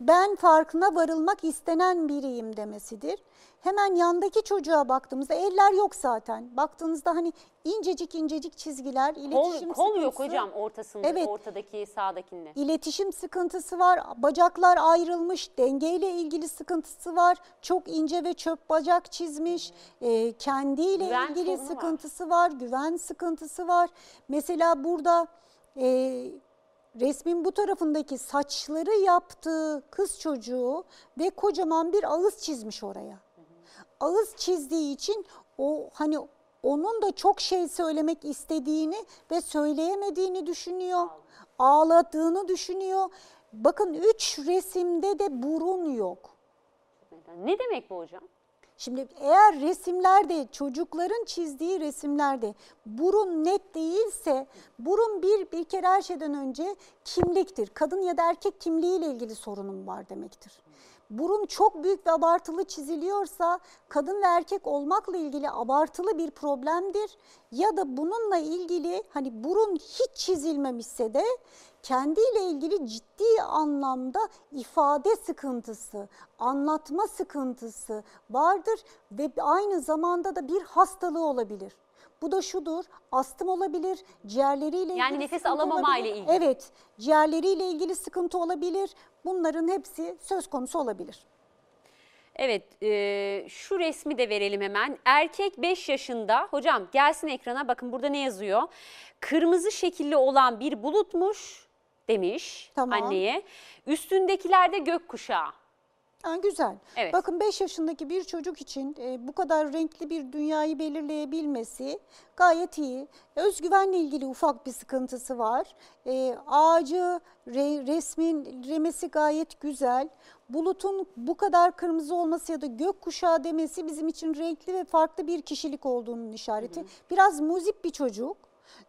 ben farkına varılmak istenen biriyim demesidir. Hemen yandaki çocuğa baktığımızda eller yok zaten. Baktığınızda hani incecik incecik çizgiler, Kol, iletişim kol yok sıkıntısı. hocam ortasında, Evet. ortadaki sağdakinde. İletişim sıkıntısı var, bacaklar ayrılmış, dengeyle ilgili sıkıntısı var, çok ince ve çöp bacak çizmiş, e, kendiyle Güven ilgili sorunu var. sıkıntısı var. güven sıkıntısı var. Mesela burada e, resmin bu tarafındaki saçları yaptığı kız çocuğu ve kocaman bir ağız çizmiş oraya. Ağız çizdiği için o hani onun da çok şey söylemek istediğini ve söyleyemediğini düşünüyor. Ağladığını düşünüyor. Bakın üç resimde de burun yok. Ne demek bu hocam? Şimdi eğer resimlerde çocukların çizdiği resimlerde burun net değilse burun bir bir kere her şeyden önce kimliktir. Kadın ya da erkek kimliğiyle ilgili sorunum var demektir. Burun çok büyük ve abartılı çiziliyorsa kadın ve erkek olmakla ilgili abartılı bir problemdir. Ya da bununla ilgili hani burun hiç çizilmemişse de kendiyle ilgili ciddi anlamda ifade sıkıntısı, anlatma sıkıntısı vardır ve aynı zamanda da bir hastalığı olabilir. Bu da şudur, astım olabilir, ciğerleriyle ilgili Yani nefes alamama ile ilgili. Evet, ciğerleriyle ilgili sıkıntı olabilir. Bunların hepsi söz konusu olabilir. Evet, e, şu resmi de verelim hemen. Erkek 5 yaşında. Hocam gelsin ekrana bakın burada ne yazıyor? Kırmızı şekilli olan bir bulutmuş demiş Tamam. anneye. Üstündekilerde gökkuşağı. Ha, güzel. Evet. Bakın 5 yaşındaki bir çocuk için e, bu kadar renkli bir dünyayı belirleyebilmesi gayet iyi. Özgüvenle ilgili ufak bir sıkıntısı var. E, ağacı, re- resmin remesi gayet güzel. Bulutun bu kadar kırmızı olması ya da gökkuşağı demesi bizim için renkli ve farklı bir kişilik olduğunun işareti. Biraz muzip bir çocuk.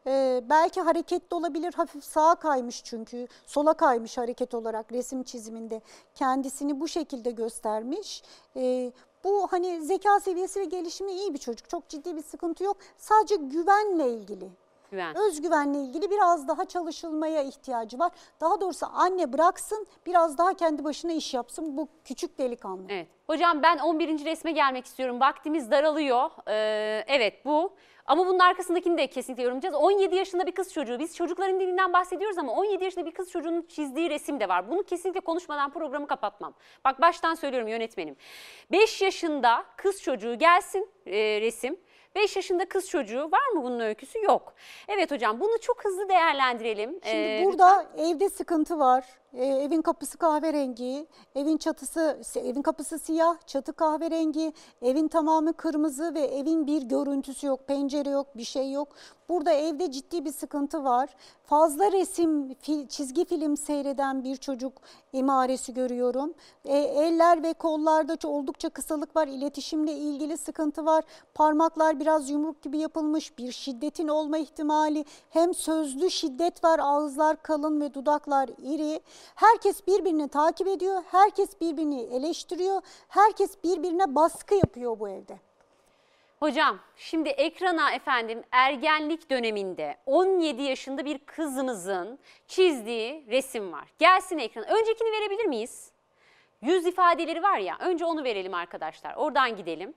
Ee, belki hareketli olabilir, hafif sağa kaymış çünkü, sola kaymış hareket olarak resim çiziminde kendisini bu şekilde göstermiş. Ee, bu hani zeka seviyesi ve gelişimi iyi bir çocuk, çok ciddi bir sıkıntı yok. Sadece güvenle ilgili, Güven. özgüvenle ilgili biraz daha çalışılmaya ihtiyacı var. Daha doğrusu anne bıraksın, biraz daha kendi başına iş yapsın bu küçük delikanlı. Evet. Hocam ben 11. resme gelmek istiyorum. Vaktimiz daralıyor. Ee, evet bu. Ama bunun arkasındakini de kesinlikle yorumlayacağız. 17 yaşında bir kız çocuğu. Biz çocukların dilinden bahsediyoruz ama 17 yaşında bir kız çocuğunun çizdiği resim de var. Bunu kesinlikle konuşmadan programı kapatmam. Bak baştan söylüyorum yönetmenim. 5 yaşında kız çocuğu gelsin e, resim. 5 yaşında kız çocuğu var mı bunun öyküsü? Yok. Evet hocam bunu çok hızlı değerlendirelim. Şimdi Ee, burada evde sıkıntı var. Ee, evin kapısı kahverengi, evin çatısı, evin kapısı siyah, çatı kahverengi, evin tamamı kırmızı ve evin bir görüntüsü yok, pencere yok, bir şey yok. Burada evde ciddi bir sıkıntı var. Fazla resim, fil- çizgi film seyreden bir çocuk emaresi görüyorum. E, eller ve kollarda oldukça kısalık var, iletişimle ilgili sıkıntı var. Parmaklar biraz yumruk gibi yapılmış, bir şiddetin olma ihtimali. Hem sözlü şiddet var, ağızlar kalın ve dudaklar iri. Herkes birbirini takip ediyor, herkes birbirini eleştiriyor, herkes birbirine baskı yapıyor bu evde. Hocam şimdi ekrana efendim ergenlik döneminde 17 yaşında bir kızımızın çizdiği resim var. Gelsin ekrana. Öncekini verebilir miyiz? Yüz ifadeleri var ya önce onu verelim arkadaşlar. Oradan gidelim.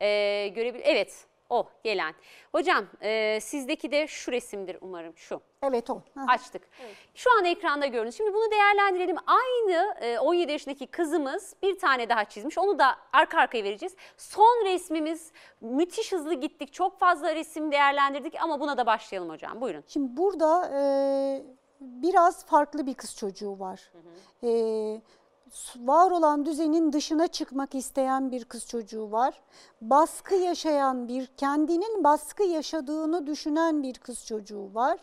Ee, görebil evet O gelen. Hocam e, sizdeki de şu resimdir umarım şu. Evet o. Hı. Açtık. Şu an ekranda gördünüz. Şimdi bunu değerlendirelim. Aynı e, 17 yaşındaki kızımız bir tane daha çizmiş. Onu da arka arkaya vereceğiz. Son resmimiz müthiş hızlı gittik. Çok fazla resim değerlendirdik ama buna da başlayalım hocam. Buyurun. Şimdi burada e, biraz farklı bir kız çocuğu var. E, s- var olan düzenin dışına çıkmak isteyen bir kız çocuğu var. Baskı yaşayan bir, kendinin baskı yaşadığını düşünen bir kız çocuğu var.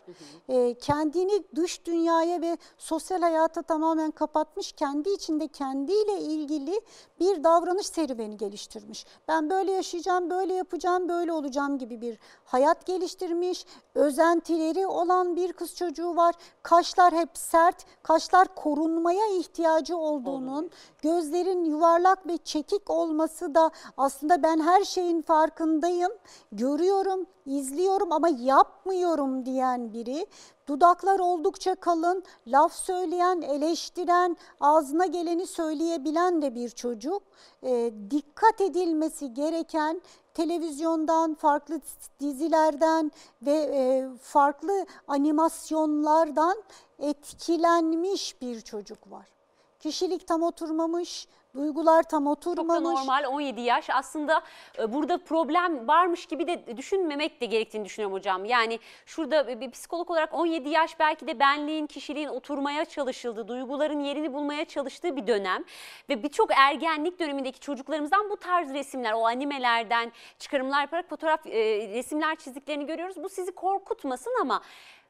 E, kendini dış dünyaya ve sosyal hayata tamamen kapatmış, kendi içinde kendiyle ilgili bir davranış serüveni geliştirmiş. Ben böyle yaşayacağım, böyle yapacağım, böyle olacağım gibi bir hayat geliştirmiş. Özentileri olan bir kız çocuğu var. Kaşlar hep sert, kaşlar korunmaya ihtiyacı olduğunun, gözlerin yuvarlak ve çekik olması da aslında ben her şeyin farkındayım, görüyorum, izliyorum ama yapmıyorum diyen biri. Dudaklar oldukça kalın, laf söyleyen, eleştiren, ağzına geleni söyleyebilen de bir çocuk. Ee, dikkat edilmesi gereken televizyondan, farklı dizilerden ve e, farklı animasyonlardan etkilenmiş bir çocuk var. Kişilik tam oturmamış, duygular tam Çok da oturmamış. normal 17 yaş. Aslında e, burada problem varmış gibi de düşünmemek de gerektiğini düşünüyorum hocam. Yani şurada bir- bir psikolog olarak 17 yaş belki de benliğin, kişiliğin oturmaya çalışıldığı, duyguların yerini bulmaya çalıştığı bir dönem. Ve birçok ergenlik dönemindeki çocuklarımızdan bu tarz resimler, o animelerden çıkarımlar yaparak fotoğraf, e, resimler çizdiklerini görüyoruz. Bu sizi korkutmasın ama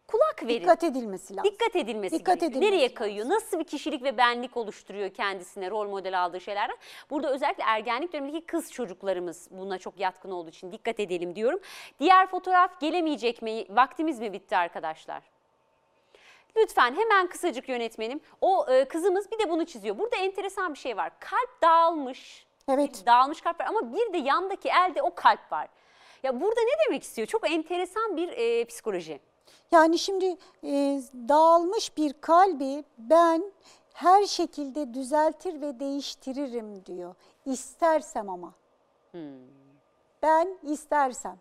kulak verin. Dikkat edilmesi lazım. Dikkat edilmesi Dikkat gerekiyor. edilmesi Nereye lazım. kayıyor? Nasıl bir kişilik ve benlik oluşturuyor kendisine rol model aldığı şeylerden? Burada özellikle ergenlik dönemindeki kız çocuklarımız buna çok yatkın olduğu için dikkat edelim diyorum. Diğer fotoğraf gelemeyecek mi? Vaktimiz mi bitti arkadaşlar? Lütfen hemen kısacık yönetmenim. O e, kızımız bir de bunu çiziyor. Burada enteresan bir şey var. Kalp dağılmış. Evet. Dağılmış kalp var ama bir de yandaki elde o kalp var. Ya burada ne demek istiyor? Çok enteresan bir e, psikoloji. Yani şimdi e, dağılmış bir kalbi ben her şekilde düzeltir ve değiştiririm diyor. İstersem ama. Ben istersem.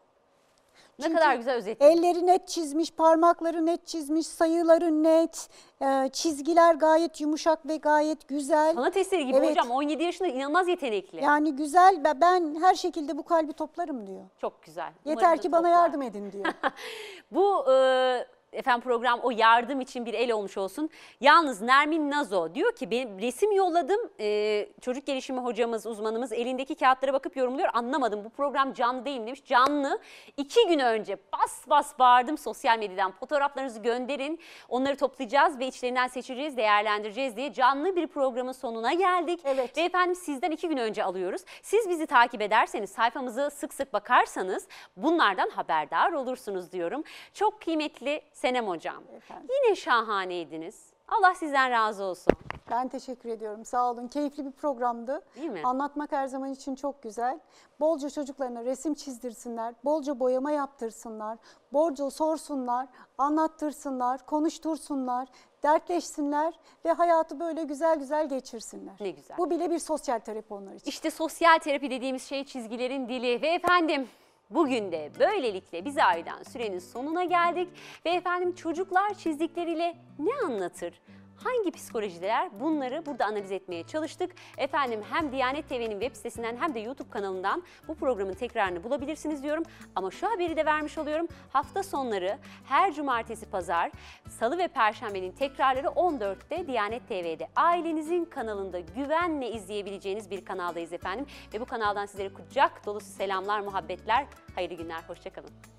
Ne Çünkü kadar güzel özetledi. Elleri net çizmiş, parmakları net çizmiş, sayıları net, e, çizgiler gayet yumuşak ve gayet güzel. Sanat eseri gibi Evet. hocam 17 yaşında inanılmaz yetenekli. Yani güzel ve ben her şekilde bu kalbi toplarım diyor. Çok güzel. Yeter Umarım da ki bana toplar. yardım edin diyor. <laughs> Bu e, efendim program o yardım için bir el olmuş olsun. Yalnız Nermin Nazo diyor ki benim resim yolladım. E, çocuk gelişimi hocamız, uzmanımız elindeki kağıtlara bakıp yorumluyor. Anlamadım bu program canlı değil mi demiş. Canlı. iki gün önce bas bas bağırdım sosyal medyadan. Fotoğraflarınızı gönderin. Onları toplayacağız ve içlerinden seçeceğiz, değerlendireceğiz diye canlı bir programın sonuna geldik. Evet. Ve efendim sizden iki gün önce alıyoruz. Siz bizi takip ederseniz, sayfamızı sık sık bakarsanız bunlardan haberdar olursunuz diyorum. Çok kıymetli Senem Hocam. Efendim. Yine şahaneydiniz. Allah sizden razı olsun. Ben teşekkür ediyorum. Sağ olun. Keyifli bir programdı. Değil mi? Anlatmak her zaman için çok güzel. Bolca çocuklarına resim çizdirsinler, bolca boyama yaptırsınlar, bolca sorsunlar, anlattırsınlar, konuştursunlar, dertleşsinler ve hayatı böyle güzel güzel geçirsinler. Ne güzel. Bu bile bir sosyal terapi onlar için. İşte sosyal terapi dediğimiz şey çizgilerin dili ve efendim bugün de böylelikle bize ayrılan sürenin sonuna geldik ve efendim çocuklar çizdikleriyle ne anlatır? Hangi psikolojiler bunları burada analiz etmeye çalıştık. Efendim hem Diyanet TV'nin web sitesinden hem de YouTube kanalından bu programın tekrarını bulabilirsiniz diyorum. Ama şu haberi de vermiş oluyorum. Hafta sonları her cumartesi pazar, salı ve perşembenin tekrarları 14'te Diyanet TV'de. Ailenizin kanalında güvenle izleyebileceğiniz bir kanaldayız efendim. Ve bu kanaldan sizlere kucak dolusu selamlar, muhabbetler, hayırlı günler, hoşçakalın.